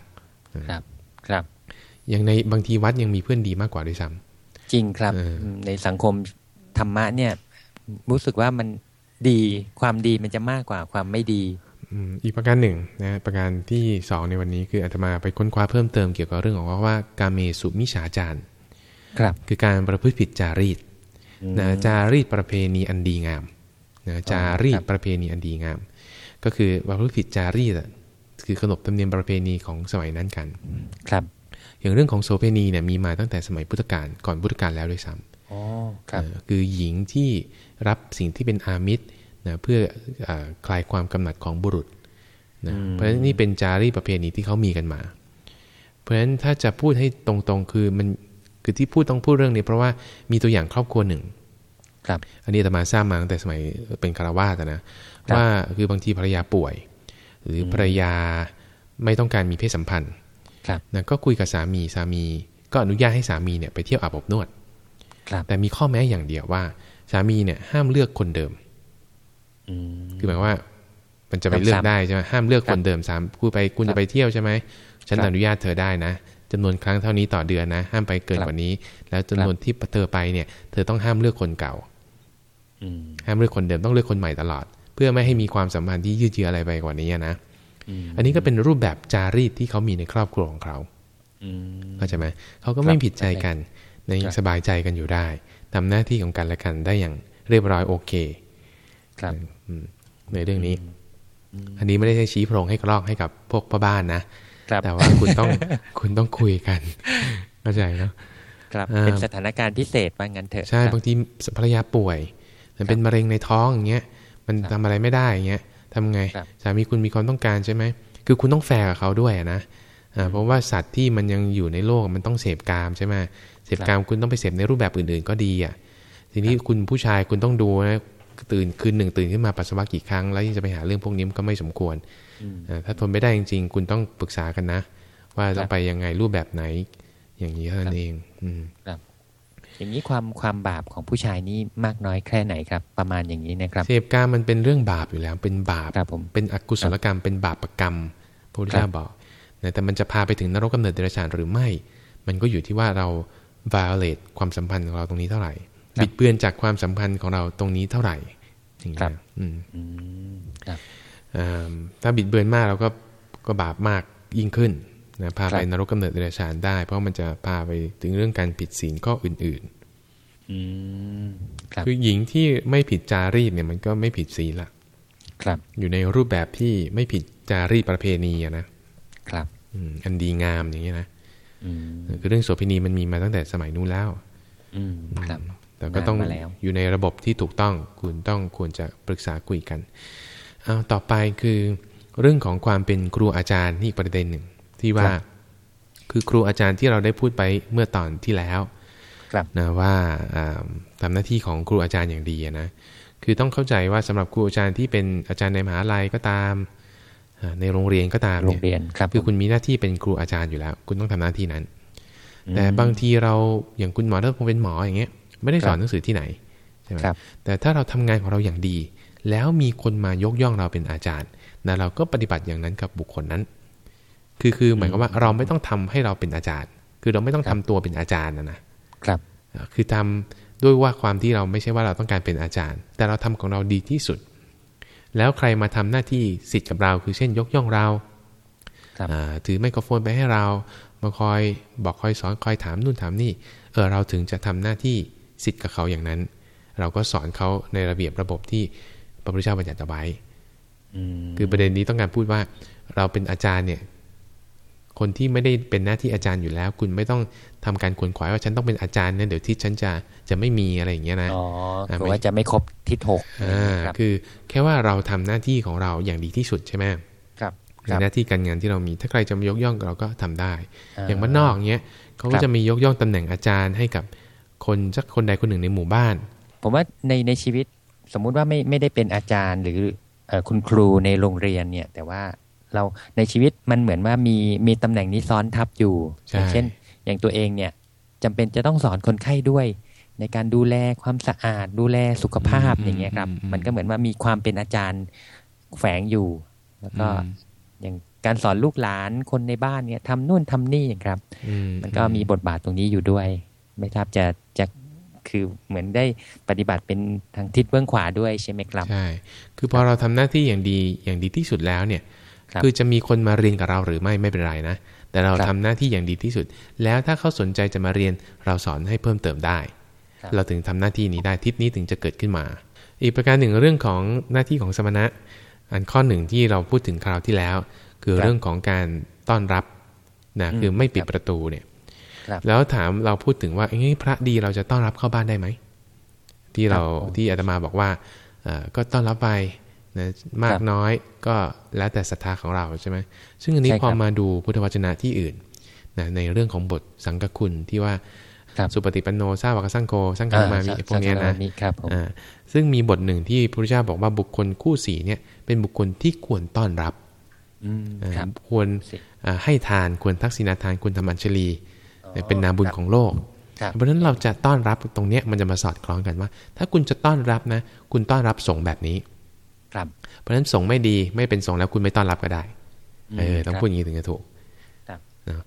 ครับครับอย่างในบางทีวัดยังมีเพื่อนดีมากกว่าด้วยซ้ำจริงครับเอออืมในสังคมธรรมะเนี่ย รู้สึกว่ามันดีความดีมันจะมากกว่าความไม่ดีอืมอีกประการหนึ่งนะประการที่สองในวันนี้คืออาตมาไปค้นคว้าเพิ่มเติมเกี่ยวกับเรื่องของว่ากาเมสุมิฉาจารครับ คือการประพฤติผิดจารีตนะจารีตประเพณีอันดีงามนะจารีตประเพณีอันดีงาม ก็คือว่าพูดผิดจารีตอะคือขนบธรรมเนียมประเพณีของสมัยนั้นกัน ครับ อย่างเรื่องของโสเพณีเนี่ยมีมาตั้งแต่สมัยพุทธกาลก่อนพุทธกาลแล้วด้วยซ้ำ อ๋อครับเอ่อคือหญิงที่รับสิ่งที่เป็นอามิตรนะเพื่ออาคลายความกำหนัดของบุรุษนะเพราะฉะนั้นนี่เป็นจารีตประเพณีที่เขามีกันมา เพราะฉะนั้นถ้าจะพูดให้ตรงๆคือมันคือที่พูดต้องพูดเรื่องนี้เพราะว่ามีตัวอย่างครอบครัวหนึ่ง ครับ อันนี้อาตมาทราบมาตั้งแต่สมัยเป็นคารวาสอะนะว่าคือบางทีภรรยาป่วย หรือภรรยาไม่ต้องการมีเพศสัมพันธ์ครับนะก็คุยกับสามีสามี ก็อนุญาตให้สามีเนี่ยไปเที่ยวอาบอบนวดครับ แต่มีข้อแม้อย่างเดียวว่า สามีเนี่ยห้ามเลือกคนเดิมอืมคือหมายความว่า มันจะไปเลือกได้ใช่ไหมห้ามเลือกคนเดิมสามคุณไปคุณจะไปเที่ยวใช่ไหมฉันครับอนุญาตเธอได้นะจำนวนครั้งเท่านี้ต่อเดือนนะ ห้ามไปเกินครับกว่านี้ แล้วจำนวนที่เธอไปเนี่ย เธอต้องห้ามเลือกคนเก่าอืมห้ามเลือกคนเดิมต้องเลือกคนใหม่ตลอด เพื่อไม่ให้มีความสัมพันธ์ที่ยืดเยื้ออะไรไปกว่านี้นะอืมอันนี้ก็เป็นรูปแบบจารีตที่เขามีในครอบครัวของเขาอืมเข้าใจไหมเขาก็ไม่ผิดใจกันในครับสบายใจกันอยู่ได้ทำหน้าที่ของกันและกันได้อย่างเรียบร้อยโอเค ครับอืมในเรื่องนี้ อันนี้ไม่ได้ให้ชี้โพรงให้กรอกให้กับพวกพ่อบ้านนะครับแต่ว่าคุณต้องคุณต้องคุยกันเข้าใจเนาะครับอ่าเป็นสถานการณ์พิเศษว่างั้นเถอะใช่ครับบางทีภรรยาป่วยมันเป็นมะเร็งในท้องอย่างเงี้ย มันครับทำอะไรไม่ได้อย่างเงี้ยทำไงครับสามีคุณมีความต้องการใช่ไหมคือคุณต้องแฟร์กับเขาด้วยอะนะอ่าเพราะว่าสัตว์ที่มันยังอยู่ในโลกมันต้องเสพกามใช่ไหม เสพกามคุณต้องไปเสพในรูปแบบอื่นๆ ก็ดีอะทีนี้คุณผู้ชายคุณต้องดูนะตื่นคืนหนึ่งตื่นขึ้นมาปัสสาวะกี่ครั้ง แล้วยังจะไปหาเรื่องพวกนี้มันก็ไม่สมควรอืมอ่าถ้าทนไม่ได้จริงๆ คุณต้องปรึกษากันนะ ว่าครัจะบไปยังไงรูปแบบไหน อย่างนี้เท่านั้นเองอืมอย่างนี้ความความบาปของผู้ชายนี่มากน้อยแค่ไหนครับ ประมาณอย่างนี้นะครับเสพกามมันเป็นเรื่องบาปอยู่แล้ว เป็นบาปครับผมเป็นอกุศลกรรม เป็นบาปกรรมพระพุทธเจ้าบอกนะแต่มันจะพาไปถึงนรกกำเนิดเดรัจฉานหรือไม่ มันก็อยู่ที่ว่าเรา violate ความสัมพันธ์ของเราตรงนี้เท่าไหร่ครับบิดเบือนจากความสัมพันธ์ของเราตรงนี้เท่าไหร่อย่างเงี้ครัยบอืมอืมครับอ่าถ้าบิดเบือนมากเราก็ก็บาปมากยิ่งขึ้นนะพาไปครับนรกกำเนิดเดรัจฉานได้ เพราะมันจะพาไปถึงเรื่องการผิดศีลข้ออื่นอืมครับๆคือหญิงที่ไม่ผิดจารีตเนี่ยมันก็ไม่ผิดศีลละครับ อยู่ในรูปแบบที่ไม่ผิดจารีตประเพณีอะนะครับ อืมอันดีงามอย่างเงี้ยนะอืม คือเรื่องโสเภณีมันมีมาตั้งแต่สมัยนู้นแล้วอืมครับแต่ก็ต้องนานมาแล้วอยู่ในระบบที่ถูกต้องคุณต้องควรจะปรึกษาคุยกันเอาต่อไปคือเรื่องของความเป็นครูอาจารย์นี่อีกประเด็นหนึ่ง ที่ว่าคือครูอาจารย์ที่เราได้พูดไปเมื่อตอนที่แล้วครับนะว่าอ่าทำหน้าที่ของครูอาจารย์อย่างดีอะนะคือต้องเข้าใจว่าสำหรับครูอาจารย์ที่เป็นอาจารย์ในมหาลัยก็ตามอ่า ในโรงเรียนก็ตามโรเนี่งยเรียนครับคือคุณมีหน้าที่เป็นครูอาจารย์อยู่แล้ว คุณต้องทำหน้าที่นั้น แต่บางทีเราอย่างคุณหมอถ้าผมเป็นหมออย่างเงี้ย ไม่ได้สอนหนังสือที่ไหนใช่ไหมครับแต่ถ้าเราทำงานของเราอย่างดี แล้วมีคนมายกย่องเราเป็นอาจารย์นะเราก็ปฏิบัติอย่างนั้นกับบุคคลนั้น คือคือหมายความว่าเราไม่ต้องทำให้เราเป็นอาจารย์ คือเราไม่ต้องทำตัวเป็นอาจารย์นะนะครับเอ่อคือทำด้วยว่าความที่เราไม่ใช่ว่าเราต้องการเป็นอาจารย์ แต่เราทำของเราดีที่สุด แล้วใครมาทำหน้าที่สิทธิ์กับเรา คือเช่นยกย่องเราครับอ่าถือไมโครโฟนไปให้เรา มาคอยบอกคอยสอนคอยถามนู่นถามนี่ เออเราถึงจะทำหน้าที่สิทธิ์กับเขาอย่างนั้น เราก็สอนเขาในระเบียบระบบที่พระพุทธเจ้าบัญญัติเอาไว้อืมคือประเด็นนี้ต้องการพูดว่า เราเป็นอาจารย์เนี่ย คนที่ไม่ได้เป็นหน้าที่อาจารย์อยู่แล้ว คุณไม่ต้อง ทำการขวนขวายว่าฉันต้องเป็นอาจารย์นะเดี๋ยวที่ฉันจะจะไม่มีอะไรอย่างเงี้ยนะอ๋ออ่ากลัวว่าจะไม่ครบทิศหกอ่าครับคือแค่ว่าเราทำหน้าที่ของเราอย่างดีที่สุดใช่ไหมครับในหน้าที่การงานที่เรามีถ้าใครจะมายกย่องเราก็ทำได้อ่าอย่างบ้านนอกเงี้ยเขาคก็รับจะมียกย่องตำแหน่งอาจารย์ให้กับคนสักคนใดคนหนึ่งในหมู่บ้าน ผมว่าในในชีวิตสมมุติว่าไม่ไม่ได้เป็นอาจารย์หรือเอ่อคุณครูในโรงเรียนเนี่ย แต่ว่าเราในชีวิตมันเหมือนว่ามีมีตำแหน่งนี้ซ้อนทับอยู่ใช่อย่างเช่น อย่างตัวเองเนี่ยจำเป็นจะต้องสอนคนไข้ด้วย ในการดูแลความสะอาด ดูแลสุขภาพอย่างเงี้ยครับ มันก็เหมือนว่ามีความเป็นอาจารย์แฝงอยู่ แล้วก็อืมอย่างการสอนลูกหลานคนในบ้านเนี่ยทำนู่นทำนี่ครับอืมันก็มีบทบาทตรงนี้อยู่ด้วย ไม่ทราบจะจะคือเหมือนได้ปฏิบัติเป็นทางทิศเบื้องขวาด้วยใช่ไหมครับใช่คือพอเราทำหน้าที่อย่างดีอย่างดีที่สุดแล้วเนี่ยครับคือจะมีคนมาเรียนกับเราหรือไม่ไม่เป็นไรนะ แต่เราครับทำหน้าที่อย่างดีที่สุด แล้วถ้าเขาสนใจจะมาเรียนเราสอนให้เพิ่มเติมได้ครับเราถึงทำหน้าที่นี้ได้ทิศนี้ถึงจะเกิดขึ้นมา อีกประการหนึ่งเรื่องของหน้าที่ของสมณะ อันข้อหนึ่งที่เราพูดถึงคราวที่แล้ว คือครับเรื่องของการต้อนรับนะอืมคือไม่ปิดครับประตูเนี่ยครับแล้วถามเราพูดถึงว่าเอ้ยพระดีเราจะต้อนรับเข้าบ้านได้ไหมที่เราครับผมที่อาตมาบอกว่าเอ่อก็ต้อนรับไป นะมาคกรับน้อยก็แล้วแต่ศรัทธาของเราใช่ไหมซึ่งอันนี้ใช่พอครับมาดูพุทธวจนะที่อื่นนะในเรื่องของบทสังฆคุณที่ว่าครับสุปฏิปันโนสาวกสังโฆสังฆามามีอ่พวกเนี้ยนะสังฆามามิครับผมอ่าซึ่งมีบทหนึ่งที่พระพุทธเจ้าบอกว่าบุคคลคู่สีเนี่ยเป็นบุคคลที่ควรต้อนรับอืมอ่าครับควรสิอ่าให้ทานควรทักษิณาทานควรทำอัญชลีอ๋อเนี่ยเป็นนาบุญครับของโลกครับเพราะฉะนั้นเราจะต้อนรับตรงเนี้ยมันจะมาสอดคล้องกันว่า ถ้าคุณจะต้อนรับนะ คุณต้อนรับสงฆ์แบบนี้ ครับเพราะฉะนั้นสงฆ์ไม่ดีไม่เป็นสงฆ์แล้วคุณไม่ต้อนรับก็ได้อืมเออต้องครับพูดอย่างนี้ถึงจะถูกครับนะ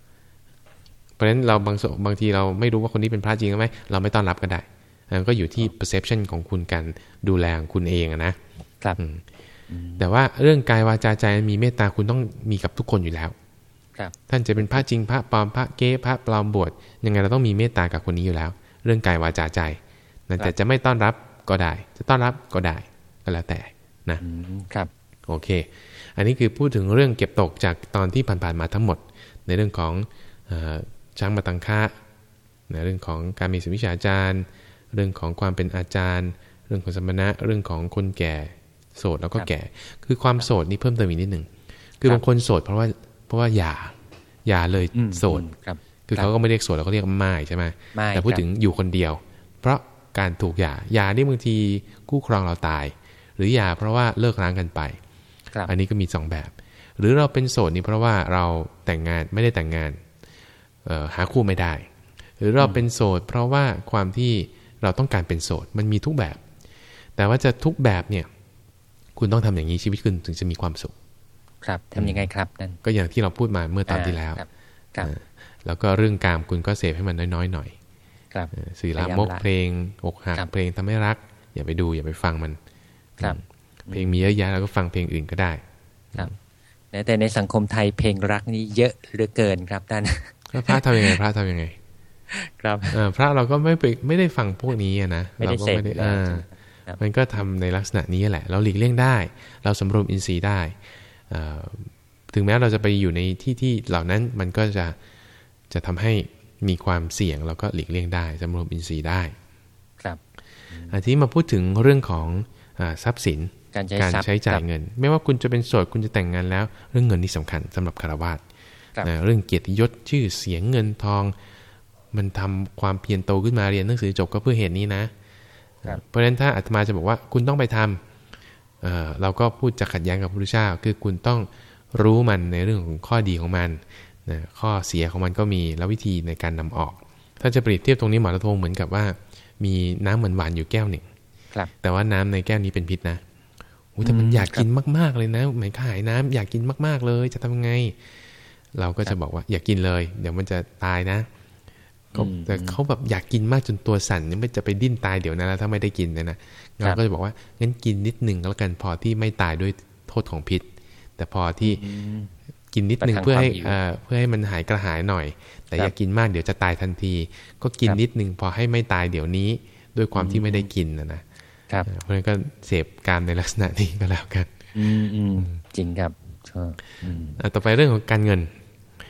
เพราะฉะนั้นเราบางสบางทีเราไม่รู้ว่าคนนี้เป็นพระจริงหรือไม่เราไม่ต้อนรับก็ได้อันนั้นก็อยู่ที่ perception ของคุณการดูแลของคุณเองอะนะครับอืมแต่ว่าเรื่องกายวาจาใจมีเมตตาคุณต้องมีกับทุกคนอยู่แล้วครับ ท่านจะเป็นพระจริงพระปลอมพระเก๊พระปลอมบวชยังไงเราต้องมีเมตตากับคนนี้อยู่แล้ว เรื่องกายวาจาใจนะแต่จะไม่ต้อนรับก็ได้ จะต้อนรับก็ได้ก็แล้วแต่ นะอืมครับโอเค อันนี้คือพูดถึงเรื่องเก็บตกจากตอนที่ผ่านๆมาทั้งหมด ในเรื่องของเออช้างมาตังคะในเรื่องของการมีสวิชาจารย์ เรื่องของความเป็นอาจารย์ เรื่องของสมณะ เรื่องของคนแก่ โสดแล้วก็ครับแก่ คือความโสดนี่เพิ่มเติมอีกนิดหนึ่ง คือครับบางคนโสดเพราะว่าเพราะว่าหย่าหย่าเลยอืมโสดอืมครับคือครับเขาก็ไม่เรียกโสดเราก็เรียกม่ายใช่ไหมม่ายแต่พูดครับถึงอยู่คนเดียว เพราะการถูกหย่าหย่านี่บางทีคู่ครองเราตาย หรือหย่าเพราะว่าเลิกร้างกันไปครับอันนี้ก็มีสองแบบ หรือเราเป็นโสดนี่เพราะว่าเราแต่งงานไม่ได้แต่งงานเอ่อหาคู่ไม่ได้ หรือเราเป็นโสด เพราะว่าความที่เราต้องการเป็นโสดมันมีทุกแบบ แต่ว่าจะทุกแบบเนี่ย คุณต้องทำอย่างนี้ชีวิตคุณถึงจะมีความสุข ครับทำยังไงครับนั่นก็อย่างที่เราพูดมาเมื่อตอนที่แล้วครับครับเออแล้วก็เรื่องกามคุณก็เสพให้มันน้อยๆหน่อย ครับเออสื่อลาพยายามมกละเพลงอกหักครับเพลงทำให้รัก อย่าไปดูอย่าไปฟังมัน ครับ เพลงมีเยอะแยะแล้วก็ฟังเพลงอื่นก็ได้ ครับแต่แต่ในสังคมไทยเพลงรักนี่เยอะเหลือเกินครับท่านแล้วพระทำยังไง พระทำยังไง ครับเออพระเราก็ไม่ไปไม่ได้ฟังพวกนี้อะนะไม่ได้เราก็เสพไม่ได้อยู่แล้วอ่าครับมันก็ทำในลักษณะนี้แหละ เราหลีกเลี่ยงได้ เราสำรวมอินทรีย์ได้เอ่อถึงแม้เราจะไปอยู่ในที่ที่เหล่านั้นมันก็จะจะทำให้มีความเสี่ยงเราก็หลีกเลี่ยงได้สำรวมอินทรีย์ได้ ครับอันที่มาพูดถึงเรื่องของอา ทรัพย์สิน การใช้การทรัพย์ใช้จ่าคยรับเงิน ไม่ว่าคุณจะเป็นโสดคุณจะแต่งงานแล้ว เรื่องเงินนี่สำคัญสำหรับคารวาสครับนะเรื่องเกียรติยศชื่อเสียงเงินทอง มันทำความเพียรโตขึ้นมาเรียนหนังสือจบก็เพื่อเหตุนี้นะครับเพราะฉะนั้นถ้าอาตมาจะบอกว่าคุณต้องไปทำเอ่อเราก็พูดจะขัดแย้งกับพระพุทธเจ้าคือคุณต้องรู้มันในเรื่องของข้อดีของมันนะข้อเสียของมันก็มีแล้ววิธีในการนำออก ถ้าจะเปรียบเทียบตรงนี้หมอระทงเหมือนกับว่า มีน้ำหวานๆอยู่แก้วหนึ่ง ครับแต่ว่าน้ำในแก้วนี้เป็นพิษนะโอ้แต่มันอืมอยากกินมาก ๆเลยนะหมายขายน้ำอยากกินมากๆเลย จะทำไง เราก็จะบอกว่า อย่ากินเลย เดี๋ยวมันจะตายนะก็อืมแต่เขาแบบอยากกินมากจนตัวสั่นนี่ไม่จะไปดิ้นตายเดี๋ยวนั้นแล้วถ้าไม่ได้กินเนยนะเราก็จะบอกว่างั้นกินนิดหนึ่งแล้วกันพอที่ไม่ตายด้วยโทษของพิษ แต่พอที่อืมกินนิดหนึ่งประทังเพื่อให้ความหิวเอ่อเพื่อให้มันหายกระหายหน่อย แต่ครับอย่ากินมากเดี๋ยวจะตายทันที ก็กินครับนิดหนึ่งพอให้ไม่ตายเดี๋ยวนี้ ด้วยความที่ไม่ได้กินนะนะ ครับเพราะฉะนั้นก็เสพการในลักษณะนี้ก็แล้วกันอืมอืมจริงครับชอบอืมอะต่อไปเรื่องของการเงิน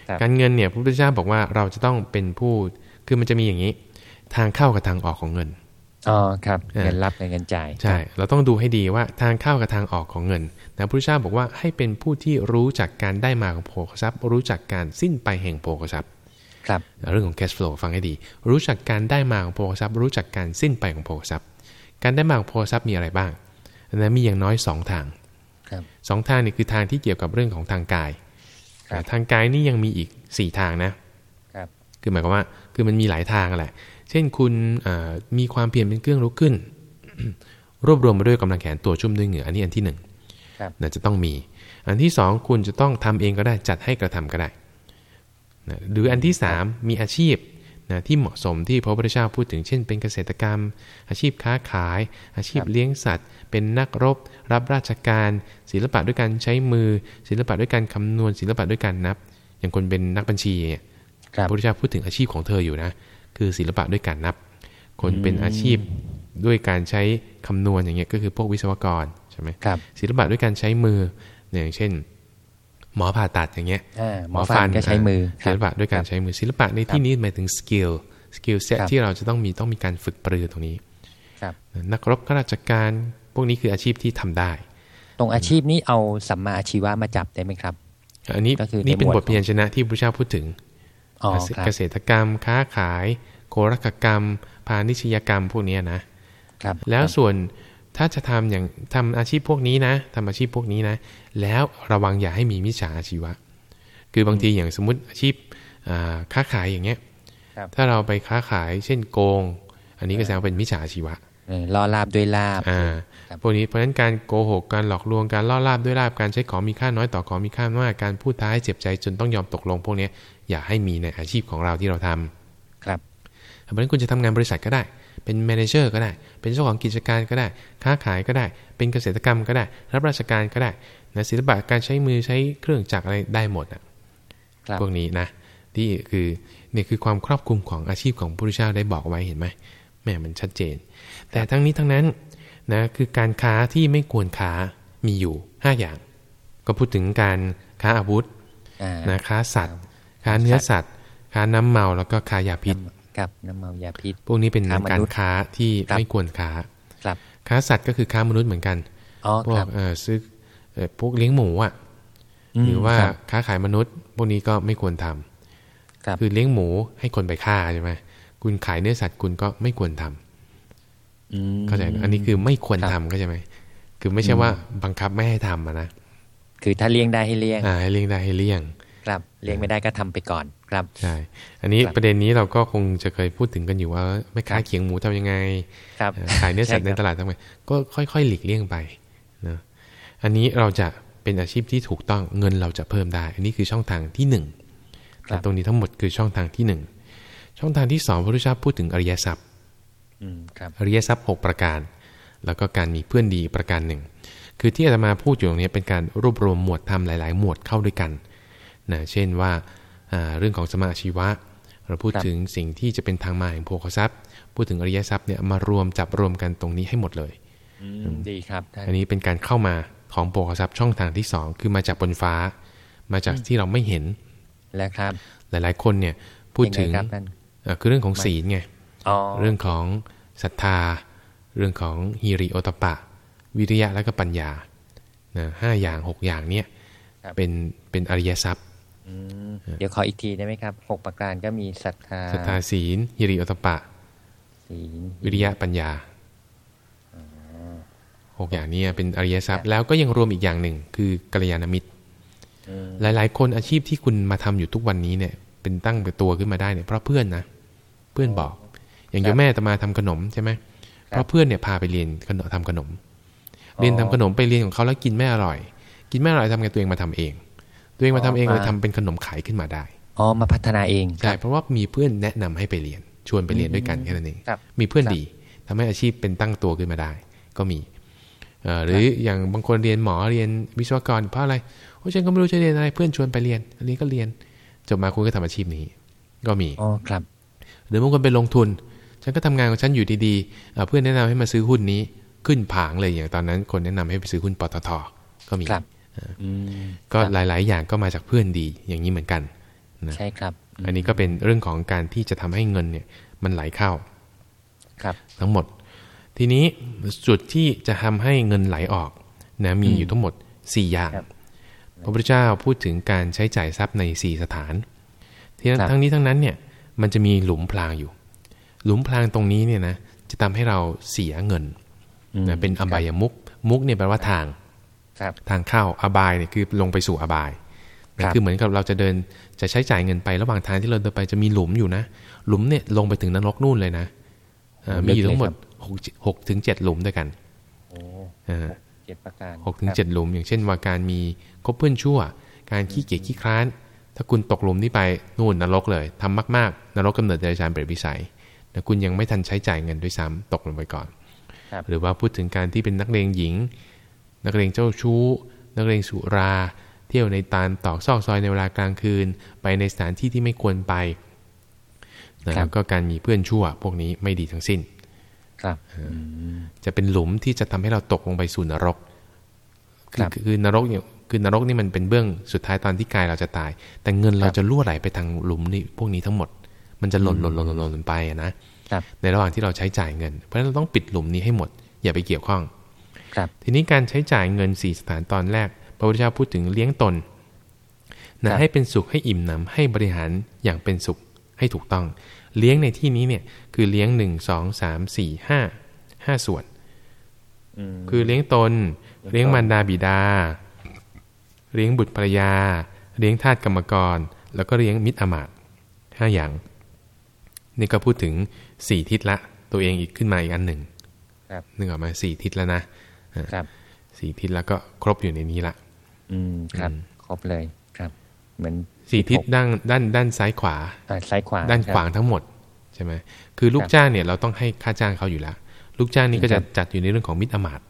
ครับการเงินเนี่ยพระพุทธเจ้าบอกว่าเราจะต้องเป็นผู้คือมันจะมีอย่างนี้ ทางเข้ากับทางออกของเงินอ๋อครับอ่าเงินรับกับเงินจ่ายใช่ เราต้องดูให้ดีว่าทางเข้ากับทางออกของเงินนะพระพุทธเจ้าบอกว่าให้เป็นผู้ที่รู้จักการได้มาของโภคทรัพย์ รู้จักการสิ้นไปแห่งโภคทรัพย์ครับเรื่องของ cash flow ฟังให้ดี รู้จักการได้มาของโภคทรัพย์ รู้จักการสิ้นไปของโภคทรัพย์ การได้มาของโภคทรัพย์มีอะไรบ้างอันนั้นมีอย่างน้อยสองทางครับสองทางนี่คือทางที่เกี่ยวกับเรื่องของทางกายครับทางกายนี่ยังมีอีกสี่ทางนะครับคือหมายความว่าคือมันมีหลายทางแหละ เช่นคุณอ่ามีความเพียรเป็นเครื่องลุกขึ้น รวบรวมมาด้วยกำลังแขนตัวชุ่มด้วยเหงื่ออันนี้อันที่หนึ่งครับนะจะต้องมี อันที่สองคุณจะต้องทำเองก็ได้จัดให้กระทำก็ได้นะหรืออันที่สามมีอาชีพ นะที่เหมาะสมที่พระพุทธเจ้าพูดถึงเช่นเป็นเกษตรกรรม อาชีพค้าขาย อาชีพครับเลี้ยงสัตว์ เป็นนักรบ รับราชการ ศิลปะด้วยการใช้มือ ศิลปะด้วยการคำนวณศิลปะด้วยการนับ อย่างคนเป็นนักบัญชีเนี่ยครับพระพุทธเจ้าพูดถึงอาชีพของเธออยู่นะคือศิลปะด้วยการนับ คนเป็นอาชีพด้วยการใช้คำนวณอย่างเงี้ยก็คือพวกวิศวกรใช่ไหมครับศิลปะด้วยการใช้มืออย่างเช่น หมอผ่าตัดอย่างเงี้ยอ่าหมอฟันก็ใช้มือศิลปะด้วยการใช้มือศิลปะในที่นี้หมายถึง skill skill set ครับที่เราจะต้องมีต้องมีการฝึกปรือตรงนี้ครับนักรบข้าราชการพวกนี้คืออาชีพที่ทำได้ ตรงอาชีพนี้เอาสัมมาอาชีวะมาจับได้ไหมครับ อันนี้ก็คือนี่เป็นในหมวดบทพยัญชนะที่พระเจ้าพูดถึงอ๋อครับเกษตรกรรม ค้าขาย โครกกรรม พาณิชยกรรมพวกเนี้ยนะครับ แล้วครับส่วน ถ้าจะทำอย่างทำอาชีพพวกนี้นะทำอาชีพพวกนี้นะ แล้วระวังอย่าให้มีมิจฉาอาชีวะ คือบางทีอย่างสมมติอาชีพอ่าค้าขายอย่างเงี้ยครับถ้าเราไปค้าขายเช่นโกง อันนี้ก็แสดงว่าเป็นมิจฉาอาชีวะเออล่อลาบด้วยลาบอ่าครับพวกนี้เพราะฉะนั้นการโกหกการหลอกลวงการล่อลาบด้วยลาบการใช้ของมีค่าน้อยต่อของมีค่ามากการพูดท้าให้เจ็บใจจนต้องยอมตกลง พวกเนี้ยอย่าให้มีในอาชีพของเราที่เราทำครับเพราะฉะนั้นคุณจะทำงานบริษัทก็ได้ เป็นแมเนเจอร์ก็ได้ เป็นเจ้าของกิจการก็ได้ ค้าขายก็ได้ เป็นเกษตรกรรมก็ได้ รับราชการก็ได้นะศิลปะการใช้มือใช้เครื่องจักรอะไรได้หมดอะครับพวกนี้นะที่คือเนี่ยคือความครอบคลุมของอาชีพของพระพุทธเจ้าได้บอกไว้เห็นไหมแม่มันชัดเจน แต่ทั้งนี้ทั้งนั้นนะคือการค้าที่ไม่ควรค้ามีอยู่ 5 อย่าง ก็พูดถึงการค้าอาวุธอ่านะค้าสัตว์ ค้าเนื้อสัตว์ ค้าน้ำเมาแล้วก็ค้ายาพิษ กับน้ำเมายาพิษ พวกนี้เป็นค้ามนุษย์การค้าที่ครับไม่ควรค้าครับค้าสัตว์ก็คือค้ามนุษย์เหมือนกันอ๋อพวคกรับเอ่อซื้อเอ่อพวกเลี้ยงหมูอะมหรือว่าครับค้าขายมนุษย์ พวกนี้ก็ไม่ควรทำครับคือเลี้ยงหมูให้คนไปฆ่าใช่ไหมคุณขายเนื้อสัตว์คุณก็ไม่ควรทำอืมเข้าใจไหมอันนี้คือไม่ควรครับทำเข้าใจไหมคือไม่ใช่ว่าบังคับไม่ให้ทำอะนะคือถ้าเลี้ยงได้ให้เลี้ยงอ่าให้เลี่ยงได้ให้เลี่ยง ครับเลี้ยงไม่ได้ก็ทำไปก่อนครับใช่อันนี้ครับประเด็นนี้เราก็คงจะเคยพูดถึงกันอยู่ว่าไม่ค้าเขียงหมูทำยังไงครับเอ่อขายเนื้อสัตว์ในช่ครับตลาดทำไงก็ค่อยๆหลีกเลี่ยงไปนะอันนี้เราจะเป็นอาชีพที่ถูกต้องเงินเราจะเพิ่มได้ อันนี้คือช่องทางที่หนึ่งครับตรงนี้ทั้งหมดคือช่องทางที่หนึ่งช่องทางที่สองพระพุทธเจ้าพูดถึงอริยทรัพย์อืมครับอริยทรัพย์6ประการ แล้วก็การมีเพื่อนดีประการหนึ่งคือที่อาตมาพูดอยู่ตรงนี้เป็นการรวบรวมหมวดธรรมหลาย ๆ หมวดเข้าด้วยกัน นะเช่นว่าอ่าเรื่องของสมาชีวะ เราพูดครับถึงสิ่งที่จะเป็นทางมาแห่งโภคทรัพย์ พูดถึงอริยทรัพย์เนี่ยมารวมจับรวมกันตรงนี้ให้หมดเลยอืมดีครับท่านอันนี้เป็นการเข้ามาของโภคทรัพย์ช่องทางที่สองคือมาจากบนฟ้า มาจากที่เราไม่เห็นแล้วครับ หลายๆคนเนี่ยพูดถึงยังไงครับท่านอ่าคือเรื่องของศีลไงอ๋อเรื่องของศรัทธา เรื่องของฮิริโอตปปะวิริยะและก็ปัญญานะห้าอย่างหกอย่างเนี้ยเป็นเป็นอริยทรัพย์อืม เดี๋ยวขออีกทีได้ไหมครับหกประการก็มีศรัทธาศรัทธาศีลฮิริโอตปปะศีลวิริยะปัญญาหกอย่างเนี้ยเป็นอริยทรัพย์แล้วก็ยังรวมอีกอย่างหนึ่งคือกัลยาณมิตรอืมหลาย ๆ คนอาชีพที่คุณมาทำอยู่ทุกวันนี้เนี่ย เป็นตั้งเป็นตัวขึ้นมาได้เนี่ยเพราะเพื่อนนะเพื่อนบอก อย่างโยมแม่จะมาทำขนมใช่ไหมเพราะเพื่อนเนี่ยพาไปเรียนขนมทำขนม เรียนทำขนมไปเรียนของเขาแล้วกินไม่อร่อย กินไม่อร่อยทำไงตัวเองมาทำเอง ตัวเองมาทำเองเลยทำเป็นขนมขายขึ้นมาได้อ๋อมาพัฒนาเองใช่เพราะว่ามีเพื่อนแนะนำให้ไปเรียน ชวนไปเรียนด้วยกันแค่นั้นเองครับมีเพื่อนครับดีทำให้อาชีพเป็นตั้งตัวขึ้นมาได้ ก็มีเอ่อหรืออย่างบางคนเรียนหมอเรียนวิศวกรเพราะอะไรโอ้ฉันก็ไม่รู้จะเรียนอะไรเพื่อนชวนไปเรียนอันนี้ก็เรียนจบมาคุณก็ทำอาชีพนี้ ก็มีอ๋อครับ หรือบางคนไปลงทุน ฉันก็ทำงานของฉันอยู่ดีๆเอ่อเพื่อนแนะนำให้มาซื้อหุ้นนี้ขึ้นผางเลยอย่างตอนนั้น คนแนะนำให้ไปซื้อหุ้นปตทก็มีครับอืม ก็หลาย ๆ อย่างก็มาจากเพื่อนดีอย่างนี้เหมือนกันนะใช่ครับ อันนี้ก็เป็นเรื่องของการที่จะทำให้เงินเนี่ยมันไหลเข้าครับ ทั้งหมด ทีนี้จุดที่จะทำให้เงินไหลออกนะมีอยู่ทั้งหมด 4 อย่างครับพระพุทธเจ้าพูดถึงการใช้จ่ายทรัพย์ใน 4 สถานทีนั้นครับทั้งนี้ทั้งนั้นเนี่ยมันจะมีหลุมพรางอยู่ หลุมพรางตรงนี้เนี่ยนะจะทำให้เราเสียเงินอืมนะเป็นอบายมุกมุกเนี่ยแปลว่าทางครับ ทางเข้าอบายเนี่ยคือลงไปสู่อบายนะครับคือเหมือนกับเราจะเดินจะใช้จ่ายเงินไประหว่างทางที่เราเดินไปจะมีหลุมอยู่นะ หลุมเนี่ยลงไปถึงนรกนู่นเลยนะเอ่อมีอยู่ทั้งหมดหกหกถึงเจ็ดหลุมด้วยกันโอ้เอ่อเจ็ดประการหกถึงเจ็ดหลุม อย่างเช่นว่าการมีคบเพื่อนชั่ว การขี้เกียจขี้คร้าน ถ้าคุณตกหลุมนี้ไปนู่นนรกเลยทำมากๆ นรกกำเนิดเดรัจฉานเปรตวิสัยแต่คุณยังไม่ทันใช้จ่ายเงินด้วยซ้ำตกลงไปก่อนครับหรือว่าพูดถึงการที่เป็นนักเลงหญิง นักเลงเจ้าชู้ นักเลงสุรา เที่ยวในตาลตอกซอกซอยในเวลากลางคืน ไปในสถานที่ที่ไม่ควรไปแล้วก็การมีเพื่อนชั่ว พวกนี้ไม่ดีทั้งสิ้น ครับจะเป็นหลุมที่จะทำให้เราตกลงไปสู่นรกคือครับคือนรกเนี่ยคือนรกนี่มันเป็นเบื้องสุดท้ายตอนที่กายเราจะตาย แต่เงินเราจะล่วไหลไปทางหลุมนี่พวกนี้ทั้งหมด มันจะหล่นหล่นหล่นหล่นหล่นไปอะนะครับในระหว่างที่เราใช้จ่ายเงิน เพราะฉะนั้นเราต้องปิดหลุมนี้ให้หมด อย่าไปเกี่ยวข้องครับ ทีนี้การใช้จ่ายเงินสี่สถานตอนแรก พระพุทธเจ้าพูดถึงเลี้ยงตนครันะบให้เป็นสุขให้อิ่มหนำให้บริหารอย่างเป็นสุขให้ถูกต้อง เลี้ยงในที่นี้เนี่ยคือเลี้ยงหนึ่งสองสามสี่ห้าห้าส่วนอืมคือเลี้ยงตน เลี้เลี้ยยงงตนมารดาบิดา เลี้ยงบุตรภรรยา เลี้ยงทาสกรรมกร แล้วก็เลี้ยงมิตรอมาตย์ห้าอย่าง นี่ก็พูดถึงสี่ทิศละ ตัวเองอีกขึ้นมาอีกอันหนึ่งครับนึกออกมาสี่ทิศแล้วนะ ครับสี่ทิศแล้วก็ครบอยู่ในนี้ละอืมครับอืมครบเลยครับ เหมือนสี่ทิศด้านด้านด้านซ้ายขวาอ่าซ้ายขวา ด้านครับขวางทั้งหมดใช่ไหมคือลูกครับจ้างเนี่ยเราต้องให้ค่าจ้างเขาอยู่แล้วลูกจ้างนี่ก็ครัจะบจัดอยู่ในเรื่องของมิตรอมาตย์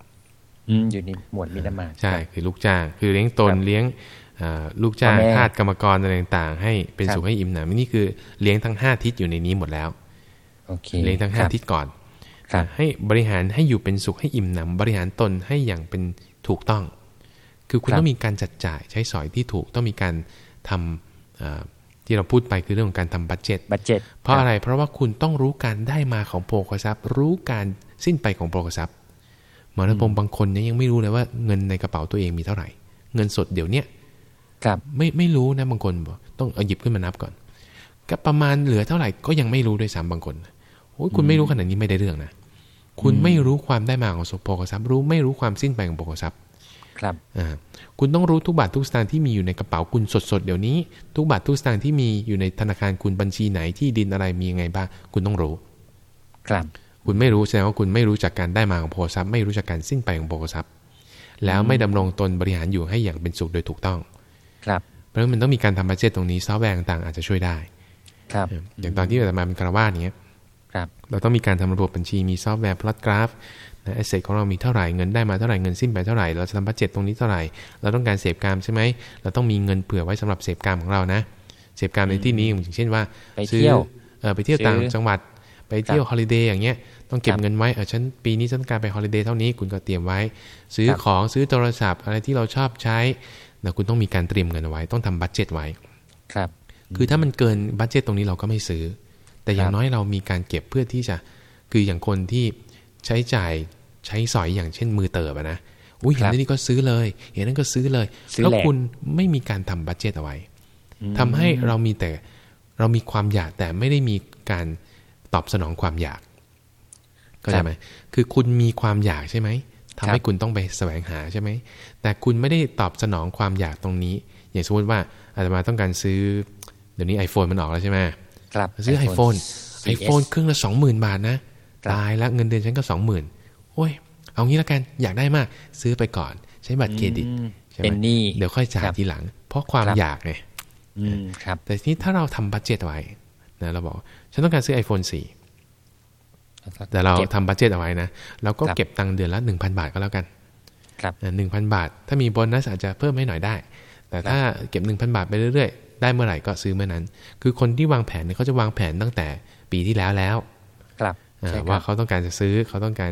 อืมอยู่ในหมวดมิตรมาใช่คือลูกจ้าง คือเลี้ยงตนครับเลี้ยงอ่าลูกจ้างพ่อแม่ทาสกรรมกรอะไรต่างๆ ให้เป็นครับสุขให้อิ่มหนำนี่คือเลี้ยงทั้งห้าทิศอยู่ในนี้หมดแล้วโอเคเลี้ยงทั้งคห้ารับทิศก่อนครับ ให้บริหารให้อยู่เป็นสุขให้อิ่มหนำบริหารตนให้อย่างเป็นถูกต้อง คือคุณครับต้องมีการจัดจ่ายใช้สอยที่ถูกต้องมีการทำอ่าที่เราพูดไปคือเรื่องของการทำ budget budget เพราะอะไรเพราะว่าคุณต้องรู้การได้มาของโภคทรัพย์ รู้การสิ้นไปของโภคทรัพย์หมอรัตพงศ์บางคนเนี่ยยังไม่รู้เลยว่าเงินในกระเป๋าตัวเองมีเท่าไหร่ เงินสดเดี๋ยวเนี้ยครับไม่ไม่รู้นะบางคนบอกต้องเอาหยิบขึ้นมานับก่อนก็ประมาณเหลือเท่าไหร่ก็ยังไม่รู้ด้วยซ้ำบางคน โอ้ยคุณไม่รู้ขนาดนี้ไม่ได้เรื่องนะคุณไม่รู้ความได้มาของโภคทรัพย์รู้ไม่รู้ความสิ้นไปของโภคทรัพย์ ครับอ่าคุณต้องรู้ทุกบาททุกสตางค์ที่มีอยู่ในกระเป๋าคุณสดๆเดี๋ยวนี้ ทุกบาททุกสตางค์ที่มีอยู่ในธนาคารคุณบัญชีไหนที่ดินอะไรมียังไงบ้างคุณต้องรู้ ครับ คุณไม่รู้แสดงว่าคุณไม่รู้จักการได้มาของโภคทรัพย์ ไม่รู้จักการสิ้นไปของโภคทรัพย์ แล้วไม่ดำรงตนบริหารอยู่ให้อย่างเป็นสุขโดยถูกต้อง ครับ เพราะฉะนั้นมันต้องมีการทำบัจเจตตรงนี้ซอฟต์แวร์ต่างๆอาจจะช่วยได้ ครับ อย่างตอนที่เรามาเป็นฆราวาสเนี้ย ครับเราต้องมีการทำระบบบัญชีมีซอฟต์แวร์พลอตกราฟนะ asset ของเรามีเท่าไหร่เงินได้มาเท่าไหร่เงินสิ้นไปเท่าไหร่เราจะทำ budget ตรงนี้เท่าไหร่ เราต้องการเสพกามใช่ไหมเราต้องมีเงินเผื่อไว้สำหรับเสพกามของเรานะเสพกามในที่นี้อย่างเช่นว่าไปเที่ยวซื้อเออไปเที่ยวซื้อต่างจังหวัดไปเที่ยวครับ holiday อย่างเงี้ยต้องเก็บครับเงินไว้เออฉันปีนี้ฉันต้องการไป holiday เท่านี้คุณก็เตรียมไว้ ซื้อครับของซื้อโทรศัพท์อะไรที่เราชอบใช้นะคุณต้องมีการเตรียมเงินเอาไว้ ต้องทำบัตเจตไว้ครับ คือถ้ามันเกินบัตเจตตรงนี้เราก็ไม่ซื้อ แต่อย่าคงรับน้อยเรามีการเก็บเพื่อที่จะ คืออย่างคนที่ใช้จ่ายใช้สอยอย่างเช่นมือเติบอะนะอุ้ยเห็นครับอันนี้ก็ซื้อเลยเห็นนั้นก็ซื้อเลยซื้อแล้วแหลกคุณไม่มีการทำบัตเจตเอาไว้ทำให้เรามีแต่เรามีความอยากแต่ไม่ได้มีการตอบสนองความอยากเข้าใจไหมคือคุณมีความอยากใช่ไหมทำให้คุณต้องไปแสวงหาใช่ไหม แต่คุณไม่ได้ตอบสนองความอยากตรงนี้ อย่างสมมติว่าอาตมาต้องการซื้อ เดี๋ยวนี้ iPhone มันออกแล้วใช่ไหม ครับซื้อ iPhone CS iPhone เครื่องละสองหมื่นบาทนะครับตายแล้วเงินเดือนฉันก็สองหมื่นโอ้ย เอางี้แล้วกันอยากได้มาก ซื้อไปก่อน ใช้บัตรเครดิตอืมใช่ไหมเป็นหนี้เดี๋ยวค่อยจ่ายครับทีหลัง เพราะความครับอยากไงอืมครับ แต่ทีนี้ถ้าเราทำบัตเจตไว้นะเราบอก ฉันต้องการซื้อ iPhone 4 แต่เราก็บทำบัตเจตเอาไว้นะเราก็ครับเก็บตังค์เดือนละ1,000บาทก็แล้วกัน ครับหนึ่งพันบาท ถ้ามีโบนัสอาจจะเพิ่มให้หน่อยได้ แต่ถ้าเก็บ1,000บาทไปเรื่อยๆ ได้เมื่อไหร่ก็ซื้อเมื่อนั้น คือคนที่วางแผนเนี่ยเขาจะวางแผนตั้งแต่ปีที่แล้วแล้ว ครับอ่าใช่คว่ารับเขาต้องการจะซื้อเขาต้องการ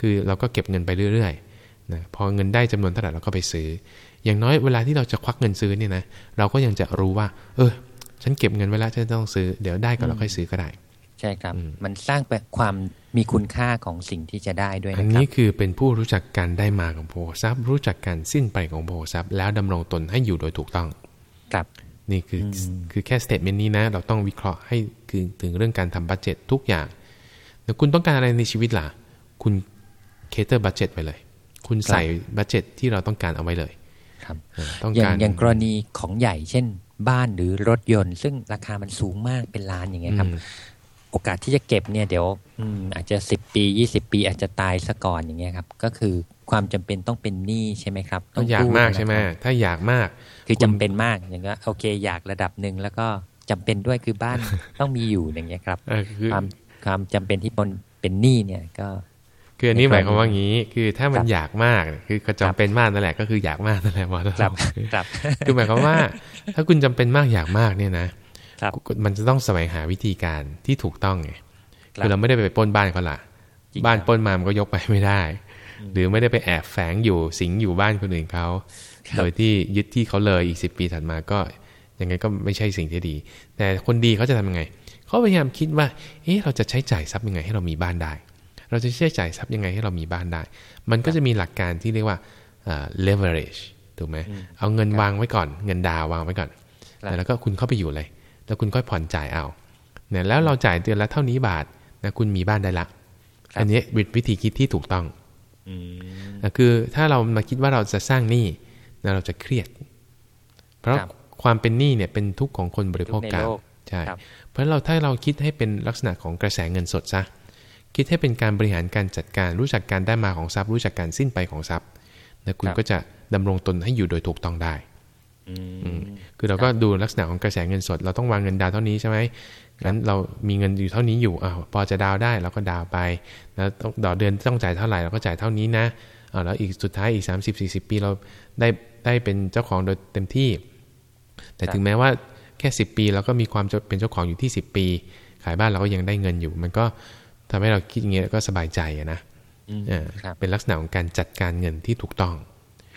คือเราก็เก็บเงินไปเรื่อยๆนะพอเงินได้จำนวนเท่าไหร่เราก็ไปซื้อ อย่างน้อยเวลาที่เราจะควักเงินซื้อเนี่ยนะเราก็ยังจะรู้ว่า เออ ฉันเก็บเงินไว้แล้วฉันต้องซื้อเดี๋ยวได้ก็เราค่อยซื้อก็ได้ ใช่ครับอืมมันสร้างแบบความมีคุณค่าของสิ่งที่จะได้ด้วยอันนี้นะครับคือเป็นผู้รู้จักการได้มาของโภคทรัพย์ รู้จักการสิ้นไปของโภคทรัพย์ แล้วดำรงตนให้อยู่โดยถูกต้อง ครับ นี่คืออคือแค่ statement นี้นะ เราต้องวิเคราะห์ให้คือถึงเรื่องการทำ budget ทุกอย่างแล้วคุณต้องการอะไรในชีวิตล่ะ คุณ cater budget ไปเลย คุณใส่ budget ที่เราต้องการเอาไว้เลย ครับเออต้องอย่าการงอย่างกรณีของใหญ่เช่น บ้านหรือรถยนต์ ซึ่งราคามันสูงมากเป็นล้านอย่างเงี้ยครับอืมโอกาสที่จะเก็บเนี่ยเดี๋ยวอืมอาจจะสิบปียี่สิบปี อาจจะตายซะก่อนอย่างเงี้ยครับ ก็คือความจำเป็นต้องเป็นหนี้ใช่ไหมครับ ต้องอยากกู้มากใช่ไหมธนาคารถ้าอยากมาก คือจำเป็นมากอย่างก็โอเคอยากระดับหนึ่งแล้วก็จำเป็นด้วยคือบ้านต้องมีอยู่อย่างเงี้ยครับเออคือความความจำเป็นที่เป็นเป็นหนี้เนี่ยก็ คืออันนี้ในหกรณีมายความว่างี้ คือถ้ามันครับอยากมากเนี่ยคือก็จำเป็นมากนั่นแหละก็คืออยากมากนั่นแหละหมอครับครับคือหมายความว่า ถ้าคุณจำเป็นมากอยากมากเนี่ยนะครับมันจะต้องแสวงหาวิธีการที่ถูกต้องไงครับคือเราไม่ได้ไปปล้นบ้านเขาละจริงบ้านครับปล้นมามันก็ยกไปไม่ได้ หรือไม่ได้ไปแอบแฝงอยู่สิงอยู่บ้านคนอื่นเขาครับโดยที่ยึดที่เขาเลยอีกสิปีถัดมาก็ยังไงก็ไม่ใช่สิ่งที่ดี แต่คนดีเขาจะทำยังไงเขาพยายามคิดว่า เอ๊ะเราจะใช้จ่ายทรัพย์ยังไงให้เรามีบ้านได้ เราจะใช้จ่ายทรัพย์ยังไงให้เรามีบ้านได้ มันก็จะมีหลักการที่เรียกว่าอ่า leverage ถูกไหมเอาเงินวางไว้ก่อน เงินดาววางไว้ก่อนครับแล้วก็คุณเข้าไปอยู่เลย แล้วคุณค่อยผ่อนจ่ายเอาเนี่ยแล้วเราจ่ายเดือนละเท่านี้บาทนะคุณมีบ้านได้ละ อันนี้วิธีคิดที่ถูกต้องอืมอะ คือถ้าเรามาคิดว่าเราจะสร้างหนี้นะเราจะเครียด เพราะครับความเป็นหนี้เนี่ยเป็นทุกข์ของคนบริโภคกลางทุกข์ในโลกใช่ครับเพราะฉะนั้นเราถ้าเราคิดให้เป็นลักษณะของกระแสเงินสดซะคิดให้เป็นการบริหารการจัดการรู้จักการได้มาของทรัพย์ รู้จักการสิ้นไปของทรัพย์นะคุณก็จะดำรงตนให้อยู่โดยถูกต้องได้อืมอืมคือเราก็ดูลักษณะของกระแสเงินสด เราต้องวางเงินดาวน์เท่านี้ใช่ไหม งั้นเรามีเงินอยู่เท่านี้อยู่อ้าวพอจะดาวน์ได้เราก็ดาวน์ไปแล้วต้องต่อเดือนต้องจ่ายเท่าไหร่เราก็จ่ายเท่านี้นะอ้าวแล้วอีกสุดท้ายอีก 30 40 ปีเราได้ได้เป็นเจ้าของโดยเต็มที่ แต่ถึงแม้ว่าแค่ 10 ปีเราก็มีความจะเป็นเจ้าของอยู่ที่ 10 ปี ขายบ้านเราก็ยังได้เงินอยู่ มันก็ทำให้เราคิดอย่างเงี้ยก็สบายใจอะนะอืมเออครับเป็นลักษณะของการจัดการเงินที่ถูกต้อง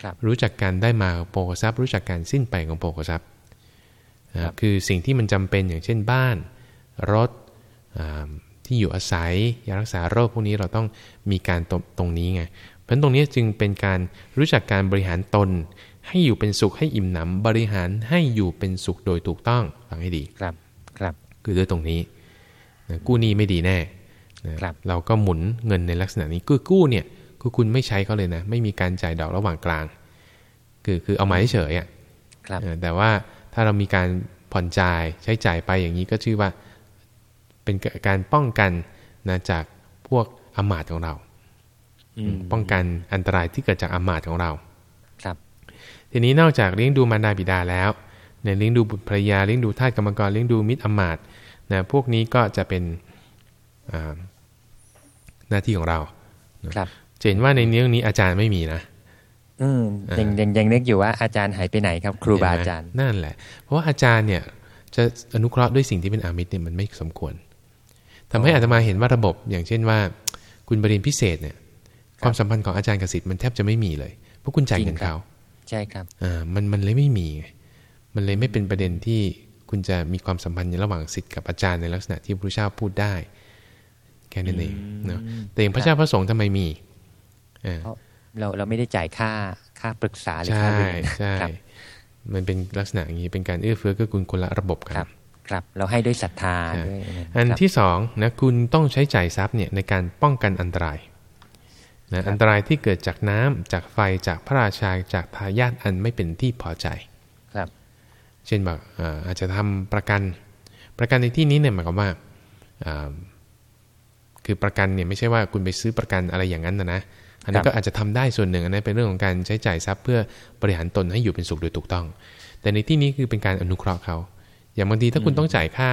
ครับรู้จักการได้มาของโภคทรัพย์ รู้จักการสิ้นไปของโภคทรัพย์อ่าครับคือสิ่งที่มันจำเป็นอย่างเช่นบ้าน รถอ่าที่อยู่อาศัยยารักษาโรคพวกนี้เราต้องมีการตรงตรงนี้ไงเพราะฉะนั้นตรงนี้จึงเป็นการรู้จักการบริหารตน ให้อยู่เป็นสุขให้อิ่มหนำบริหารให้อยู่เป็นสุขโดยถูกต้องฟังให้ดีครับครับคือด้วยตรงนี้นะกู้หนี้ไม่ดีแน่นะครับเราก็หมุนเงินในลักษณะนี้กู้กู้เนี่ยคือคุณไม่ใช้เขาเลยนะ ไม่มีการจ่ายดอกระหว่างกลาง คือคือเอามาเฉยๆอะครับเออแต่ว่าถ้าเรามีการผ่อนจ่ายใช้จ่ายไปอย่างนี้ก็ชื่อว่า เป็นการป้องกันนะจากพวกอำมาตย์ของเราอืมป้องกันอันตรายที่เกิดจากอำมาตย์ของเรา ครับ ทีนี้นอกจากเลี้ยงดูมารดาบิดาแล้วเนี่ยเลี้ยงดูบุตรภรรยาเลี้ยงดูทาสกรรมกรเลี้ยงดูมิตรอำมาตย์นะพวกนี้ก็จะเป็นอ่าหน้าที่ของเรา ครับจะเห็นว่าในเรื่องนี้อาจารย์ไม่มีนะ อืมยังยังยังนึกอยู่ว่าอาจารย์หายไปไหนครับ ครูบาอาจารย์เห็นไหมนั่นแหละ เพราะว่าอาจารย์เนี่ย จะอนุเคราะห์ด้วยสิ่งที่เป็นอามิตรเนี่ยมันไม่สมควร ทำให้อาตมาเห็นว่าระบบอย่างเช่นว่า คุณบรินพิเศษเนี่ย ความสัมพันธ์ของอาจารย์กับศิษย์มันแทบจะไม่มีเลยเพราะคุณจ่ายเงินจริงครับเขาใช่ครับอ่ามันมันเลยไม่มีไงมันเลยไม่เป็นประเด็นที่คุณจะมีความสัมพันธ์ระหว่างศิษย์กับอาจารย์ในลักษณะที่พระพุทธเจ้าพูดได้ แค่นั้นเองเนาะแต่อย่างพระเจ้าพระสงฆ์ทำไมมีอ่าเพราะเราเราไม่ได้จ่ายค่าค่าปรึกษาหรือใช่ค่าเรียนใช่ครับมันเป็นลักษณะอย่างนี้เป็นการเอื้อเฟื้อเกื้อกูลคนละระบบกันครับ ครับเราให้ด้วยศรัทธาใช่ด้วยอันครับที่สองนะคุณต้องใช้จ่ายทรัพย์เนี่ยในการป้องกันอันตรายนะอันตรายที่เกิดจากน้ำจากไฟจากพระราชาจากทายาทอันไม่เป็นที่พอใจครับ เช่นแบบอ่าอาจจะทำประกัน ประกันในที่นี้เนี่ยหมายความว่าอ่าคือประกันเนี่ยไม่ใช่ว่าคุณไปซื้อประกันอะไรอย่างนั้นนะนะอันนี้นก็อาจจะทำได้ส่วนหนึ่งอันนั้นเป็นเรื่องของการใช้จ่ายทรัพย์เพื่อบริหารตนให้อยู่เป็นสุขโดยถูกต้อง แต่ในที่นี้คือเป็นการอนุเคราะห์เขา อย่างบางทีถ้าคุณต้องจ่ายค่า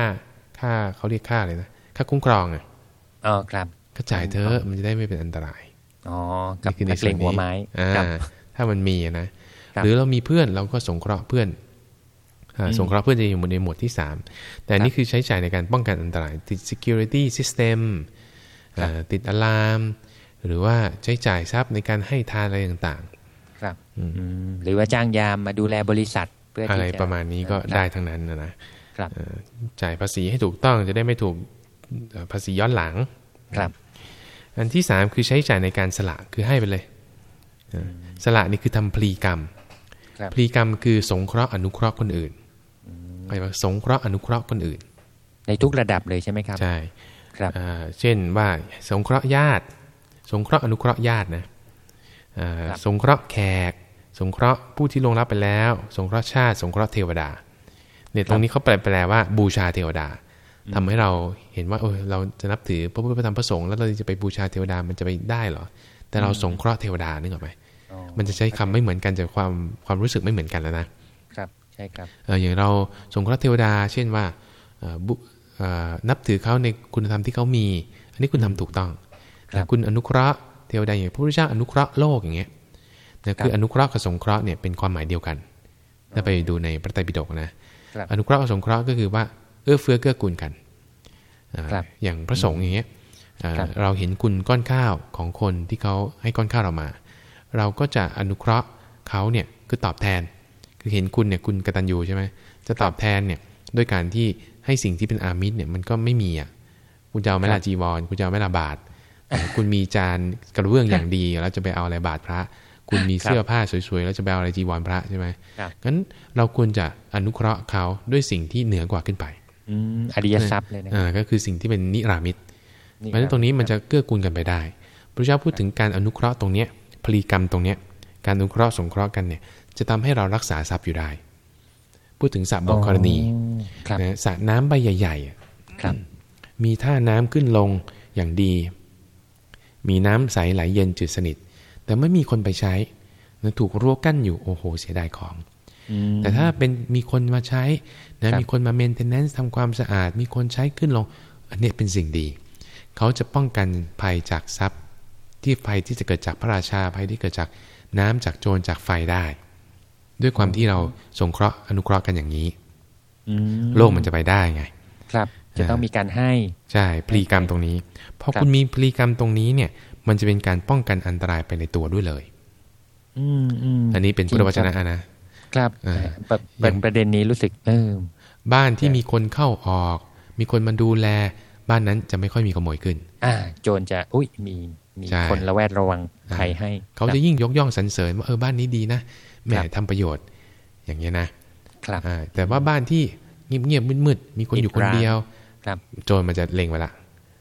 ค่าเขาเรียกค่าอะไรนะค่าคุ้มครองอะอ๋อครับก็จ่ายเธอะมันจะได้ไม่เป็นอันตรายอ๋อกับนี่คือในนักส่เลวนงนี้หัวไม้อ่าครับถ้ามันมีอะนะครับหรือเรามีเพื่อนเราก็สงเคราะห์เพื่อนอ่าอืมสงเคราะห์เพื่อนจะอยู่ในหมวดที่ 3 แต่อันนี่คือใช้จ่ายในการป้องกันอันตราย ติด security system อ่าติดอะลามหรือว่าใช้จ่ายทรัพย์ในการให้ทานอะไรต่างครับอืมหรือว่าจ้างยามมาดูแลบริษัทเพื่อๆอะไรที่จประมาณนี้ก็ครับได้ทั้งนั้นนะนะครับเอ่อจ่ายภาษีให้ถูกต้องจะได้ไม่ถูกเอ่อภาษีย้อนหลังครับอันที่สามคือใช้จ่ายในการสละคือให้ไปเลยเออสละนี่คือทำพลีกรรมครับพลีกรรมคือสงเคราะห์อนุเคราะห์คนอื่นหมายว่าสงเคราะห์อนุเคราะห์คนอื่น ในทุกระดับเลยใช่ไหมครับใช่ครับอ่าเช่นว่าสงเคราะห์ญาติ สงเคราะห์อนุเคราะห์ญาตินะอ่าครับสงเคราะห์แขก สงเคราะห์ผู้ที่ลงรับไปแล้ว สงเคราะห์ชาติ สงเคราะห์เทวดา เนี่ยตรงนี้เขาแปลแปลว่าบูชาเทวดาทำให้เราเห็นว่าเออเราจะนับถือพระพุทธพระธรรมพระสงฆ์แล้วเราจะไปบูชาเทวดามันจะไปได้เหรอ แต่เราสงเคราะห์เทวดานึกออกไหมอ๋อมันจะใช้คำไม่เหมือนกันจากความความรู้สึกไม่เหมือนกันแล้วนะครับใช่ครับเอออย่างเราสงเคราะห์เทวดา เช่นว่าเอ่อบุเอ่อนับถือเขาในคุณธรรมที่เขามี อันนี้คุณทำถูกต้องครับแต่คุณอนุเคราะห์เทวดาอย่างพระพุทธเจ้าอนุเคราะห์โลกอย่างเงี้ย นะคืออนุเคราะห์กับสงเคราะห์เนี่ยเป็นความหมายเดียวกัน ถ้าไปดูในพระไตรปิฎกนะครับอนุเคราะห์กับสงเคราะห์ก็คือว่าเอื้อเฟื้อเกื้อกูลกันอ่าครับอย่างพระสงฆ์อย่างเงี้ยอ่าครับเราเห็นคุณก้อนข้าวของคนที่เขาให้ก้อนข้าวเรามา เราก็จะอนุเคราะห์เขาเนี่ยคือตอบแทน คือเห็นคุณเนี่ยคุณกตัญญูใช่ไหมจะตอบแทนเนี่ยด้วยการที่ให้สิ่งที่เป็นอามิตรเนี่ยมันก็ไม่มีอะคุณจะเอาไหม่ครัละบจีวร คุณจะเอาไหม่ละบาท คุณมีจานกระเบื้องอย่างดีแล้วจะไปเอาอะไรบาทพระ คุณมีเสื้อผ้าสวยๆ แล้วจะไปเอาอะไรจีวรพระใช่ไหมครับงั้นเราควรจะอนุเคราะห์เขาด้วยสิ่งที่เหนือกว่าขึ้นไปอืมอริยทรัพย์เลยนะอ่าก็คือสิ่งที่เป็นนิรามิตนี่เพราะฉะนั้นตรงนี้มันจะเกื้อกูลกันไปได้ พระเจ้าพูดถึงการอนุเคราะห์ตรงเนี้ยพลีกรรมตรงเนี้ยการอนุเคราะห์สงเคราะห์กันเนี่ยจะทำให้เรารักษาทรัพย์อยู่ได้ พูดถึงสระบอกกรณีอ๋อครับนะสระน้ำใบใหญ่ๆอะครับ มีท่าน้ำขึ้นลงอย่างดี มีน้ำใสไหลเย็นจืดสนิท แต่ไม่มีคนไปใช้นะถูกรั้วกั้นอยู่โอ้โห เสียดายของอืมแต่ถ้าเป็นมีคนมาใช้ครันะบมีคนมาเมนเทนแนนซ์ทำความสะอาด มีคนใช้ขึ้นลง อันเนี้ยเป็นสิ่งดี เขาจะป้องกันภัยจากทรัพย์ ที่ภัยที่จะเกิดจากพระราชาภัยที่เกิดจากน้ำจากโจรจากไฟได้ ด้วยความที่เราสงเคราะห์อนุเคราะห์กันอย่างนี้อืมโลกมันจะไปได้ไง ครับ จะต้องมีการให้ ใช่พลีกรรมตรงนี้พอครับคุณมีพลีกรรมตรงนี้เนี่ย มันจะเป็นการป้องกันอันตรายไปในตัวด้วยเลย อืมอืมอันนี้เป็นพุทธวจนะนะครับอ่าแบบแบบประเด็นนี้รู้สึกเออบ้านที่มีคนเข้าออก มีคนมาดูแล บ้านนั้นจะไม่ค่อยมีขโมยขึ้น อ่า โจรจะอุ้ยมีมีใช่คนระแวดระวังภัยให้ เขาจะยิ่งยกย่องสรรเสริญว่าเออบ้านนี้ดีนะแหมครับทำประโยชน์ อย่างเงี้ยนะครับอ่าแต่ว่าบ้านที่เงียบๆมืดๆมีคนอยู่คนเดียว ครับ โจรมันจะเล็งไปละ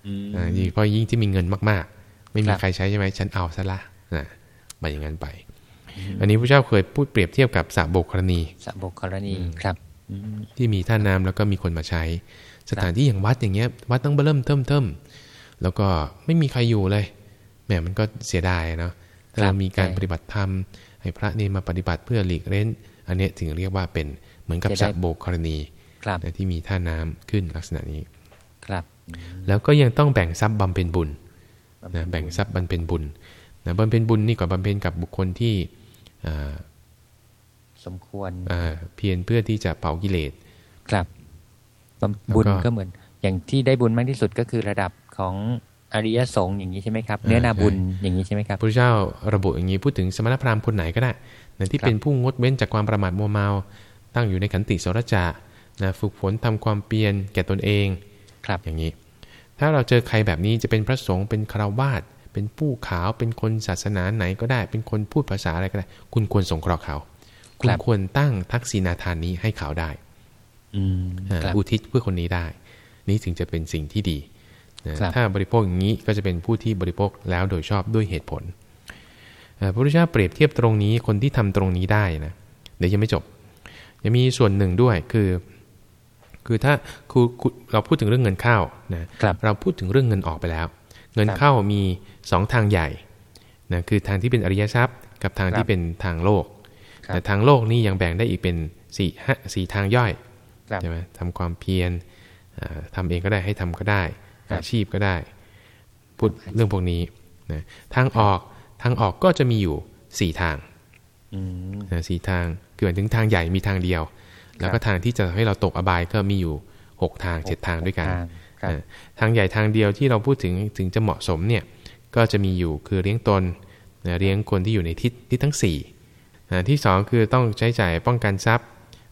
อืมอ่ายิ่งเพราะยิ่งที่มีเงินมากๆ ไม่มีครับใครใช้ใช่ไหมฉันเอาซะละนะมาอย่างนั้นไป อันนี้พระเจ้าเคยพูดเปรียบเทียบกับสระโบกกรณีสะบกกรณีครับอืมที่มีท่าน้ำแล้วก็มีคนมาใช้ สถานที่อย่างวัดอย่างเงี้ย วัดต้องเริ่มเทิมเทิมแล้วก็ไม่มีใครอยู่เลยแหมมันก็เสียดายเนาะถ้าเรามีการปฏิบัติธรรมให้พระเนรมาปฏิบัติเพื่อหลีกเล่นอันเนี้ยถึงเรียกว่าเป็นเหมือนกับสระโบกกรณีครับนะที่มีท่าน้ำขึ้นลักษณะนี้ครับ แล้วก็ยังต้องแบ่งทรัพย์บำเพ็ญบุญ นะแบ่งทรัพย์บำเพ็ญบุญนะบำเพ็ญบุญนี่ก็บำเพ็ญกับบุคคลที่อ่าสมควรอ่าเพียรเพื่อที่จะเผากิเลสครับบำบุญแล้วก็ก็เหมือน อย่างที่ได้บุญมากที่สุดก็คือระดับของอริยสงฆ์อย่างนี้ใช่ไหมครับอ่าเนื้อนาใช่บุญอย่างนี้ใช่ไหมครับพระเจ้าระบุอย่างนี้พูดถึงสมณพราหมณ์คนไหนก็ได้นะที่ครับเป็นผู้งดเว้นจากความประมาทมัวเมา ตั้งอยู่ในขันติโสรจะนะฝึกฝนทำความเพียรแก่ตนเองครับอย่างนี้ ถ้าเราเจอใครแบบนี้จะเป็นพระสงฆ์เป็นคารวาสเป็นผู้ขาวเป็นคนศาสนาไหนก็ได้ เป็นคนพูดภาษาอะไรก็ได้ คุณควรสงเคราะห์เขา คุณควรตั้งทักษิณาทานนี้ให้เขาได้อืมอ่าครับอุทิศเพื่อคนนี้ได้ นี่ถึงจะเป็นสิ่งที่ดีนะครับถ้าบริโภคอย่างนี้ก็จะเป็นผู้ที่บริโภคแล้วโดยชอบด้วยเหตุผลเอ่อพระพุทธเจ้าเปรียบเทียบตรงนี้คนที่ทำตรงนี้ได้นะเดี๋ยวยังไม่จบยังมีส่วนหนึ่งด้วยคือ คือถ้าคือคือเราพูดถึงเรื่องเงินเข้านะครับเราพูดถึงเรื่องเงินออกไปแล้ว เงินครับเข้ามีสองทางใหญ่นะคือทางที่เป็นอริยทรัพย์ กับทางครับที่เป็นทางโลกครับแต่ทางโลกนี่ยังแบ่งได้อีกเป็นสี่ห้าสี่ทางย่อยครับใช่ไหมทำความเพียรอ่าทำเองก็ได้ให้ทำก็ได้ครับอาชีพก็ได้ พูดเรื่องพวกนี้นะทางออกทางออกก็จะมีอยู่สี่ทางอืมนะสี่ทางคือหมายถึงทางใหญ่มีทางเดียว แล้วก็ทางที่จะให้เราตกอบายก็มีอยู่หกทางเจ็ดทางด้วยกันทางครับอ่าทางใหญ่ทางเดียวที่เราพูดถึงถึงจะเหมาะสมเนี่ยก็จะมีอยู่คือเลี้ยงตนนะเลี้ยงคนที่อยู่ในทิศทิศทั้งสี่อ่าที่สองคือต้องใช้จ่ายป้องกันทรัพย์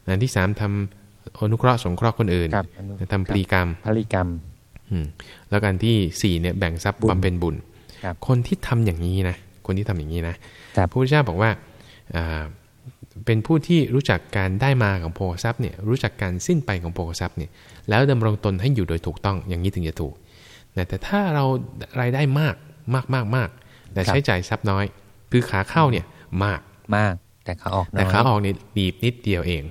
อันที่สามทำอนุเคราะห์สงเคราะห์คนอื่นครับอนุทำปรีกรรมพริกรรมอืมแล้วกันที่สี่เนี่ยแบ่งทรัพย์บุญบำเพ็ญบุญครับคนที่ทำอย่างนี้นะคนที่ทำอย่างนี้นะครับพระพุทธเจ้าบอกว่าอ่า เป็นผู้ที่รู้จักการได้มาของโภคทรัพย์เนี่ยรู้จักการสิ้นไปของโภคทรัพย์เนี่ยแล้วดำรงตนให้อยู่โดยถูกต้องอย่างนี้ถึงจะถูกนะแต่ถ้าเรารายได้มากมากมากมากแต่ครับใช้จ่ายทรัพย์น้อย คือขาเข้าเนี่ยมากมาก แต่ขาออกน้แต่อยขาออกเนี่ยบีบนิดเดียวเอง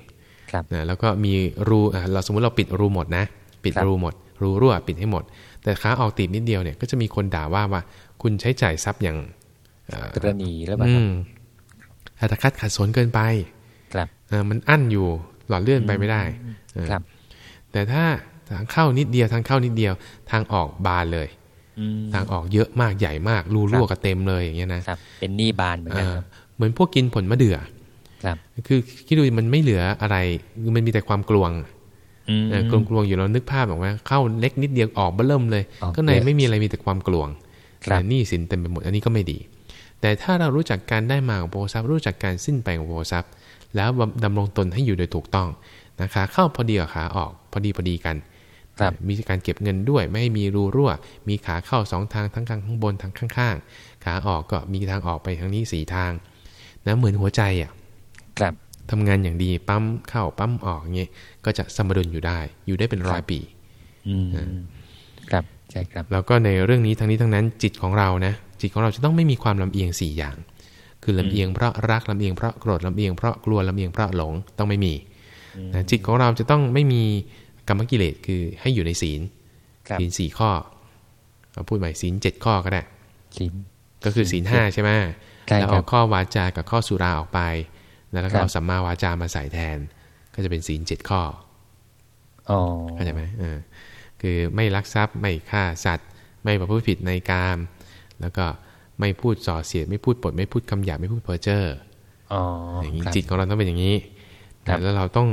ครับนะแล้วก็มีรูอะเราสมมุติเราปิดรูหมดนะ ปิดครับรูหมด รูรั่วปิดให้หมด แต่ขาออกตีบนิดเดียวเนี่ยก็จะมีคนด่าว่าว่า คุณใช้จ่ายทรัพย์อย่างเอ่อตรณีแล้วแบบ อืมอัตคัดขัดสนเกินไป ครับเออมันอั้นอยู่หลอดเลื่อนไปไม่ได้เออครับ แต่ถ้าทางเข้านิดเดียวทางเข้านิดเดียว ทางออกบานเลยอืมทางออกเยอะมากใหญ่มาก รูรั่วก็เต็มเลยอย่างเงี้ยนะครับ เป็นหนี้บานเหมือนเอกันอครับเหมือนพวกกินผลมะเดื่อครับ คือคิดดูมันไม่เหลืออะไรคือมันมีแต่ความกลวงเออกลวงๆอยู่เรานึกภาพออกไหมเข้าเล็กนิดเดียวออกเบิ่มเลยออกก็ในเยอะไม่มีอะไรมีแต่ความกลวงครับหนี้สินเต็มไปหมดอันนี้ก็ไม่ดี แต่ถ้าเรารู้จักการได้มาของโภคทรัพย์ รู้จักการสิ้นไปของโภคทรัพย์ แล้วดำรงตนให้อยู่โดยถูกต้องนะคะ เข้าพอดีกับขาออกพอดีพอดีกันครับมีการเก็บเงินด้วยไม่ให้มีรูรั่ว มีขาเข้าสองทางทั้งข้างข้างบนทั้งข้างๆขาออกก็มีทางออกไปทางนี้สี่ทางนะเหมือนหัวใจอะครับทำงานอย่างดีปั๊มเข้าปั๊มออกเงี้ยก็จะสมดุลอยู่ได้ อยู่ได้เป็นร้อยปีอืมครับใช่ครับ แล้วก็ในเรื่องนี้ทั้งนี้ทั้งนั้นจิตของเรานะ จิตของเราจะต้องไม่มีความลำเอียงสี่อย่าง คือลำเอียงเพราะรักลำเอียงเพราะโกรธลำเอียงเพราะกลัวลำเอียงเพราะหลงต้องไม่มีนะจิตของเราจะต้องไม่มีกรรมกิเลสคือให้อยู่ในศีลครับศีลสี่ข้อเราพูดใหม่ศีลเจ็ดข้อก็ได้ศีลก็คือศีลห้าใช่ไหมใช่แล้วครัเอาบข้อวาจากับข้อสุราออกไป แล้วก็ครับเอาสัมมาวาจามาใส่แทน ก็จะเป็นศีลเจ็ดข้ออ๋อเข้าใจไหมเออคือไม่ลักทรัพย์ไม่ฆ่าสัตว์ ไม่ประพฤติผิดในกาม แล้วก็ไม่พูดส่อเสียดไม่พูดปด ไม่พูดคำหยาบไม่พูดเพ้อเจ้ออ๋อออย่างนี้ครับจิตของเราต้องเป็นอย่างนี้ครับแล้วเราต้อง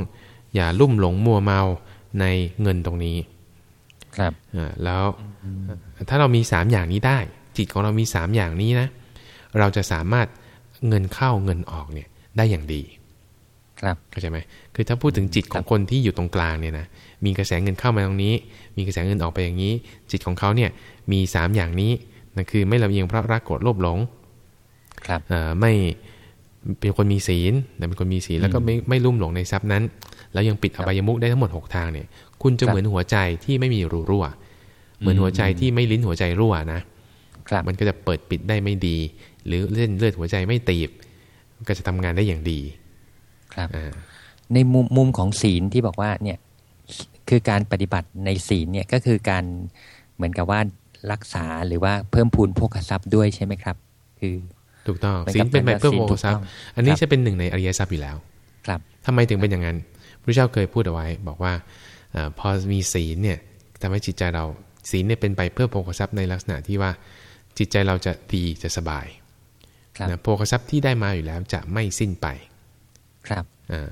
อย่าลุ่มหลงมัวเมาในเงินตรงนี้ ครับอ่าแล้วถ้าเรามีสามอย่างนี้ได้ จิตของเรามีสามอย่างนี้นะ เราจะสามารถเงินเข้าเงินออกเนี่ยได้อย่างดี ครับเข้าใจไหมคือถ้าพูดถึงจิตของคนที่อยู่ตรงกลางเนี่ยนะมีกระแสเงินเข้ามาตรงนี้ มีกระแสเงินออกไปอย่างนี้ จิตของเขาเนี่ยมีสามอย่างนี้ นั่นคือไม่ลำเอียงเพราะรักโกรธโลภหลงครับเอ่อไม่เป็นคนมีศีลนะเป็นคนมีศีลแล้วก็ไม่ไม่ลุ่มหลงในทรัพย์นั้น แล้วยังปิดอบายมุกได้ทั้งหมดหกทางเนี่ย คุณจะครับเหมือนหัวใจที่ไม่มีรูรั่ว เหมือนหัวใจที่ไม่ลิ้นหัวใจรั่วนะครับมันก็จะเปิดปิดได้ไม่ดี หรือเล่นเลือดหัวใจไม่ตีบ ก็จะทำงานได้อย่างดี ครับอ่าในมุมมุมของศีลที่บอกว่าเนี่ยคือการปฏิบัติในศีลเนี่ยก็คือการเหมือนกับว่า รักษาหรือว่าเพิ่มพูนโภคทรัพย์ด้วยใช่ไหมครับ คือถูกต้องเหมือนศีกัลบเป็นไปเพื่อศีลโภถูคกทรัพต้ย์องอันนี้ครับจะเป็นหนึ่งในอริยทรัพย์อยู่แล้ว ครับทำไมถึงเป็นอย่างนั้นพระเจ้าเคยพูดเอาไว้ บอกว่าเออพอมีศีลเนี่ยทำให้จิตใจเราศีลเนี่ยเป็นไปเพื่อโภคทรัพย์ในลักษณะที่ว่าจิตใจเราจะดีจะสบายครับนะโภคทรัพย์ที่ได้มาอยู่แล้วจะไม่สิ้นไป ครับอ่า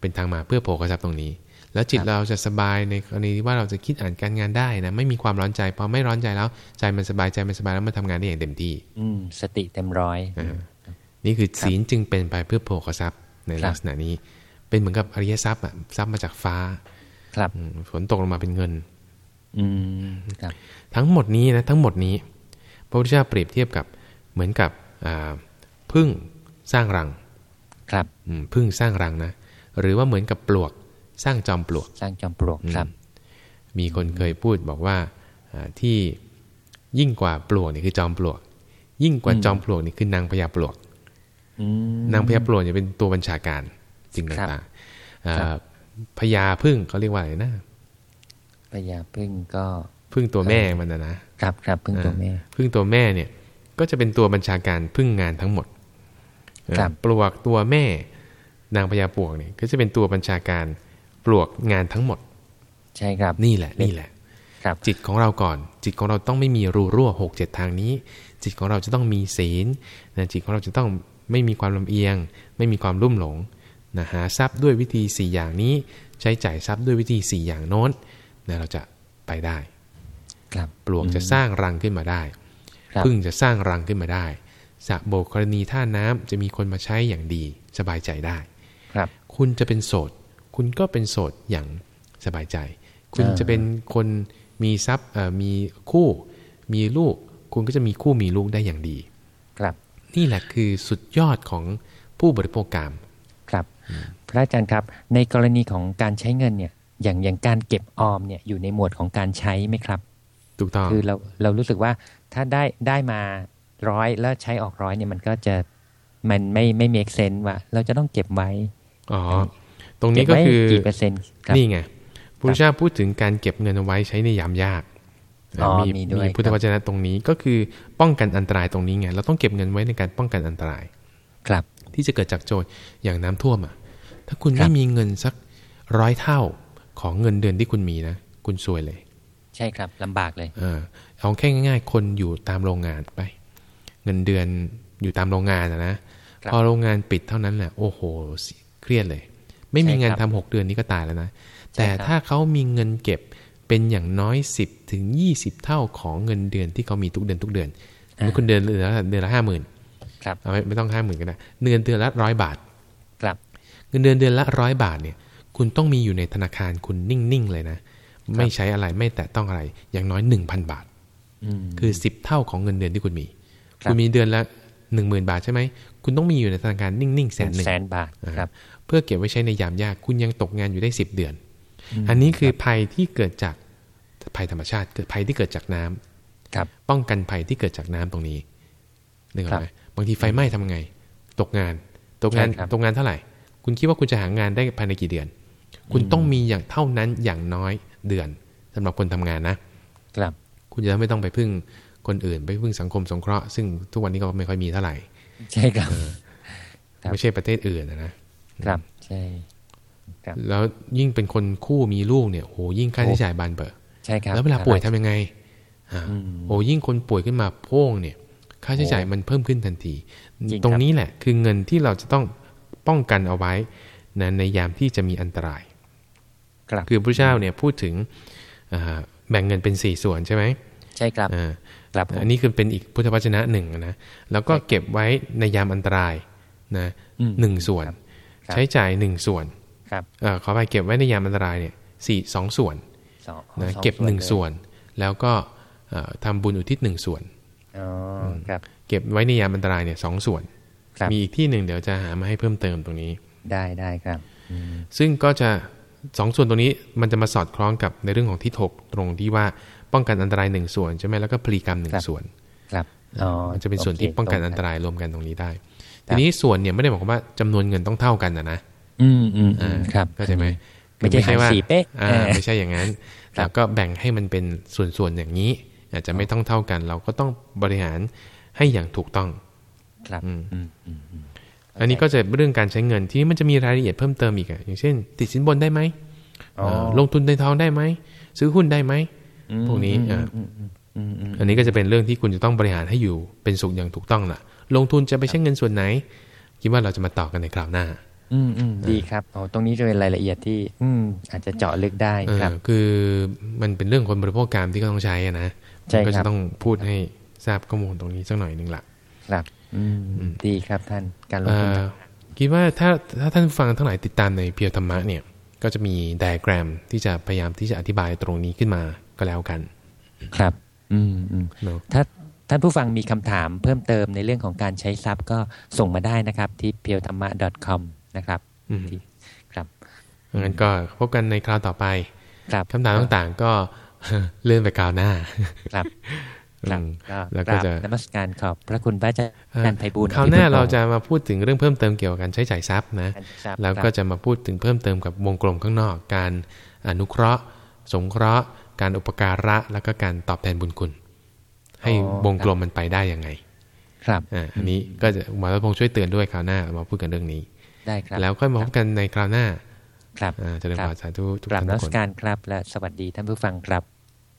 เป็นทางมาเพื่อโภคทรัพย์ตรงนี้ แล้วจิตครับเราจะสบายในกรณีที่ว่าเราจะคิดอ่านการงานได้นะไม่มีความร้อนใจพอไม่ร้อนใจแล้ว ใจมันสบายใจมันสบายแล้วมันทำงานได้อย่างเต็มที่ อืมสติเต็มร้อยอ่านี่คือศีลจึงเป็นไปเพื่อโภคทรัพย์ในครับลักษณะนี้ เป็นเหมือนกับอริยทรัพย์อะทรัพย์มาจากฟ้า ครับอืมฝนตกลงมาเป็นเงิน อืมครับทั้งหมดนี้นะทั้งหมดนี้พระพุทธเจ้าเปรียบเทียบกับเหมือนกับอ่าพึ่งสร้างรัง ครับอืมพึ่งสร้างรังนะหรือว่าเหมือนกับปลวก สร้างจอมปลวก สร้างจอมปลวกครับ มีคนเคยพูดบอกว่าอ่าที่ยิ่งกว่าปลวกนี่คือจอมปลวก ยิ่งกว่าอืมจอมปลวกนี่คือนางพญาปลวกอืมนางพญาปลวกเนี่ยเป็นตัวบัญชาการสิ่งครับต่างๆอ่าครับพญาพึ่งเขาเรียกว่าอะไรนะพญาพึ่งก็พึ่งตัวแม่มันนะนะครับครับพึ่งตัวแม่พึ่งตัวแม่เนี่ย ก็จะเป็นตัวบัญชาการพึ่งงานทั้งหมดครับปลวกตัวแม่ นางพญาปลวกเนี่ยก็จะเป็นตัวบัญชาการ ปลวกงานทั้งหมด ใช่ครับนี่แหละ นี่แหละครับจิตของเราก่อน จิตของเราต้องไม่มีรูรั่วหกเจ็ดทางนี้ จิตของเราจะต้องมีศีลนะจิตของเราจะต้องไม่มีความลำเอียง ไม่มีความลุ่มหลงนะหาทรัพย์ด้วยวิธีสี่อย่างนี้ ใช้จ่ายทรัพย์ด้วยวิธีสี่อย่างโน้นนะเราจะไปได้ครับปลวกจะสร้างรังขึ้นมาได้ครับพึ่งจะสร้างรังขึ้นมาได้สระโบกกรณีท่าน้ำจะมีคนมาใช้อย่างดีสบายใจได้ครับ คุณจะเป็นโสด คุณก็เป็นโสดอย่างสบายใจ คุณอ่าจะเป็นคนมีทรัพย์เอ่อมีคู่มีลูก คุณก็จะมีคู่มีลูกได้อย่างดี ครับ นี่แหละคือสุดยอดของผู้บริโภคกรรมครับ พระอาจารย์ครับ ในกรณีของการใช้เงินเนี่ย อย่างอย่างการเก็บออมเนี่ยอยู่ในหมวดของการใช้ไหมครับถูกต้องคือเราเรารู้สึกว่าถ้าได้ได้มาร้อยแล้วใช้ออกร้อยเนี่ยมันก็จะมันไม่ไม่ make sense ว่า เราจะต้องเก็บไว้อ๋อ ตรงนี้ก็เบไว้คือกี่เปอร์เซ็นต์ครับนี่ไงพระพุทธเจ้าพูดถึงการเก็บเงินเอาไว้ใช้ในยามยากอ๋อมีมีด้วยพุทธวจนะตรงนี้ก็คือป้องกันอันตรายตรงนี้ไงเราต้องเก็บเงินไว้ในการป้องกันอันตราย ครับ ที่จะเกิดจากโจรอย่างน้ำท่วมอะ ถ้าคุณครัไม่บมีเงินสักร้อยเท่าของเงินเดือนที่คุณมีนะคุณซวยเลย ใช่ครับลำบากเลยเออเอาแค่ง่าย ๆ คนอยู่ตามโรงงานไป เงินเดือนอยู่ตามโรงงานอะนะครับพอโรงงานปิดเท่านั้นแหละโอ้โหเครียดเลย ไม่มีใช่งานครับทำหกเดือนนี้ก็ตายแล้วนะ แต่ถ้าเขามีเงินเก็บเป็นอย่างน้อย10ถึง20เท่าของเงินเดือนที่เขามีทุกเดือนทุกเดือนเมื่อคุณเดือนเดือนละเดือนละห้าหมื่นครับเอาไม่ไม่ต้องห้าหมื่นก็ได้เดือนเดือนละร้อยบาท ครับ เงินเดือนเดือนละร้อยบาทเนี่ย คุณต้องมีอยู่ในธนาคารคุณนิ่งๆเลยนะ ไม่ใช้อะไรไม่แตะต้องอะไร อย่างน้อย1,000บาทอืมคือ10เท่าของเงินเดือนที่คุณมีครับคุณมีเดือนละ 10,000บาทใช่ไหม คุณต้องมีอยู่ในธนาคารนิ่งๆแสนหนึ่งแสนบาทครับ เพื่อเก็บไว้ใช้ในยามยาก คุณยังตกงานอยู่ได้10เดือน อันนี้คือภัยที่เกิดจากภัยธรรมชาติ เกิดภัยที่เกิดจากน้ำครับ ป้องกันภัยที่เกิดจากน้ำตรงนี้นึกออกไหมบางทีไฟไหม้ทำไง ตกงาน ตกงานใช่ครับตกงานเท่าไหร่ คุณคิดว่าคุณจะหางานได้ภายในกี่เดือน คุณต้องมีอย่างเท่านั้นอย่างน้อยเดือนสำหรับคนทำงานนะครับ คุณจะไม่ต้องไปพึ่ง คนอื่น ไปพึ่งสังคมสงเคราะห์ซึ่งทุกวันนี้ก็ไม่ค่อยมีเท่าไหร่ ใช่ครับครับไม่ใช่ประเทศอื่นนะนะครับใช่ครับแล้วยิ่งเป็นคนคู่มีลูกเนี่ยโอ้ยิ่งค่าใช้จ่ายบานเบอร์ใช่ครับแล้วเวลาป่วยทำยังไงอ่าอืมโอ้ยิ่งคนป่วยขึ้นมาโพ่งเนี่ย ค่าใช้จ่ายมันเพิ่มขึ้นทันทีจริงครับตรงนี้แหละ คือเงินที่เราจะต้องป้องกันเอาไว้นะในยามที่จะมีอันตราย ครับคือพระเจ้าเนี่ยพูดถึงอ่าแบ่งเงินเป็นสี่ส่วนใช่ไหมใช่ครับอ่า ครับผมอันนี้คือเป็นอีกพุทธวจนะหนึ่งนะแล้วก็เก็บไว้ในยามอันตรายนะอืมหนึ่งส่วนครับครับใช้จ่ายหนึ่งส่วนครับเออขอไปเก็บไว้ในยามอันตรายเนี่ยสี่สองส่วนสองนะสอเก็บหนึ่งเลยส่วน แล้วก็เอ่อทำบุญอุทิศหนึ่งส่วนอ๋อครับเก็บไว้ในยามอันตรายเนี่ยสองส่วนครับมีอีกที่หนึ่งเดี๋ยวจะหามาให้เพิ่มเติมตรงนี้ได้ได้ครับอืมซึ่งก็จะสองส่วนตรงนี้มันจะมาสอดคล้องกับในเรื่องของที่ถกตรงที่ว่า ป้องกันอันตรายหนึ่งส่วนใช่ไหมแล้วก็พลีกรรมหนึ่งส่วนครับอ๋อมันจะเป็นส่วนโคที่ป้องกันตรอันตรายรวมกันตรงนี้ได้ครัทีบนี้ส่วนเนี่ยไม่ได้บอกว่าจำนวนเงินต้องเท่ากันนะนะอืมอืมอืมครับเข้าใจไหมไม่ใช่หารว่าสี่เป๊ะอ่าเออไม่ใช่อย่างนั้นครับแล้วก็แบ่งให้มันเป็นส่วนๆอย่างนี้ อาจจะไม่ต้องเท่ากัน เราก็ต้องบริหารให้อย่างถูกต้อง ครับอืมอืมอืมอืมอันนี้ก็จะเรื่องการใช้เงินที่มันจะมีรายละเอียดเพิ่มเติมอีกอะอย่างเช่น ติดสินบนได้ไหมอ๋อเอ่อลงทุนในทองได้ไหมซื้อหุ้นได้ไหมอืม พวกนี้อืมอ่าอืมอืมอืมอืมอันนี้ก็จะเป็นเรื่องที่คุณจะต้องบริหารให้อยู่เป็นสุขอย่างถูกต้องล่ะ ลงทุนจะไปใช้เงินส่วนไหน คิดว่าเราจะมาต่อกันในคราวหน้า อืมอืมดีครับโอ้ตรงนี้จะเป็นรายละเอียดที่ อืมอาจจะเจาะลึกได้เออครับคือมันเป็นเรื่องคนบริโภคการที่ก็ต้องใช้อะนะใช่มันก็ครัจะบต้องพูดให้ทราบข้อมูลตรงนี้สักหน่อยหนึ่งละครับอืมดีครับท่านการลงเอ่ทุนอคิดว่าถ้าถ้าท่านฟังทั้งหลายติดตามในเพียวธรรมะเนี่ย ก็จะมีไดอะแกรมที่จะพยายามที่จะอธิบายตรงนี้ขึ้นมา ก็แล้วกัน ครับ อืมอืมเนาะถ้าท่านผู้ฟังมีคำถามเพิ่มเติมในเรื่องของการใช้ทรัพย์ก็ส่งมาได้นะครับ ที่ p e e l t h a m m a com นะครับอืมที่ครับงั้นก็พบกันในคราวต่อไปครับคำถามต่างๆก็เลื่อนไปคราวหน้า ครับครับอืมก็แล้วก็กราบจะนมัสการขอบพระคุณพระอาจารย์ไพบูลย์คราวหน้าอภิปุโเราจะมาพูดถึงเรื่องเพิ่มเติมเกี่ยวกับการใช้จ่ายทรัพย์นะครับแล้วก็จะมาพูดถึงเพิ่มเติมกับวงกลมข้างนอกการอนุเคราะห์ สงเคราะห์ การอุปการะแล้วก็การตอบแทนบุญคุณ ให้วงกลมมันไปได้ยังไง ครับอ่าอันนี้ก็จะหมอรัตพงษ์ช่วยเตือนด้วยคราวหน้ามาพูดกันเรื่องนี้ ได้ครับ แล้วค่อยมาพบกันในคราวหน้า ครับอ่าเจะเริญครับพรสาธุทุกกราบท่านนทุมักสคนการครับและสวัสดีท่านผู้ฟังครับ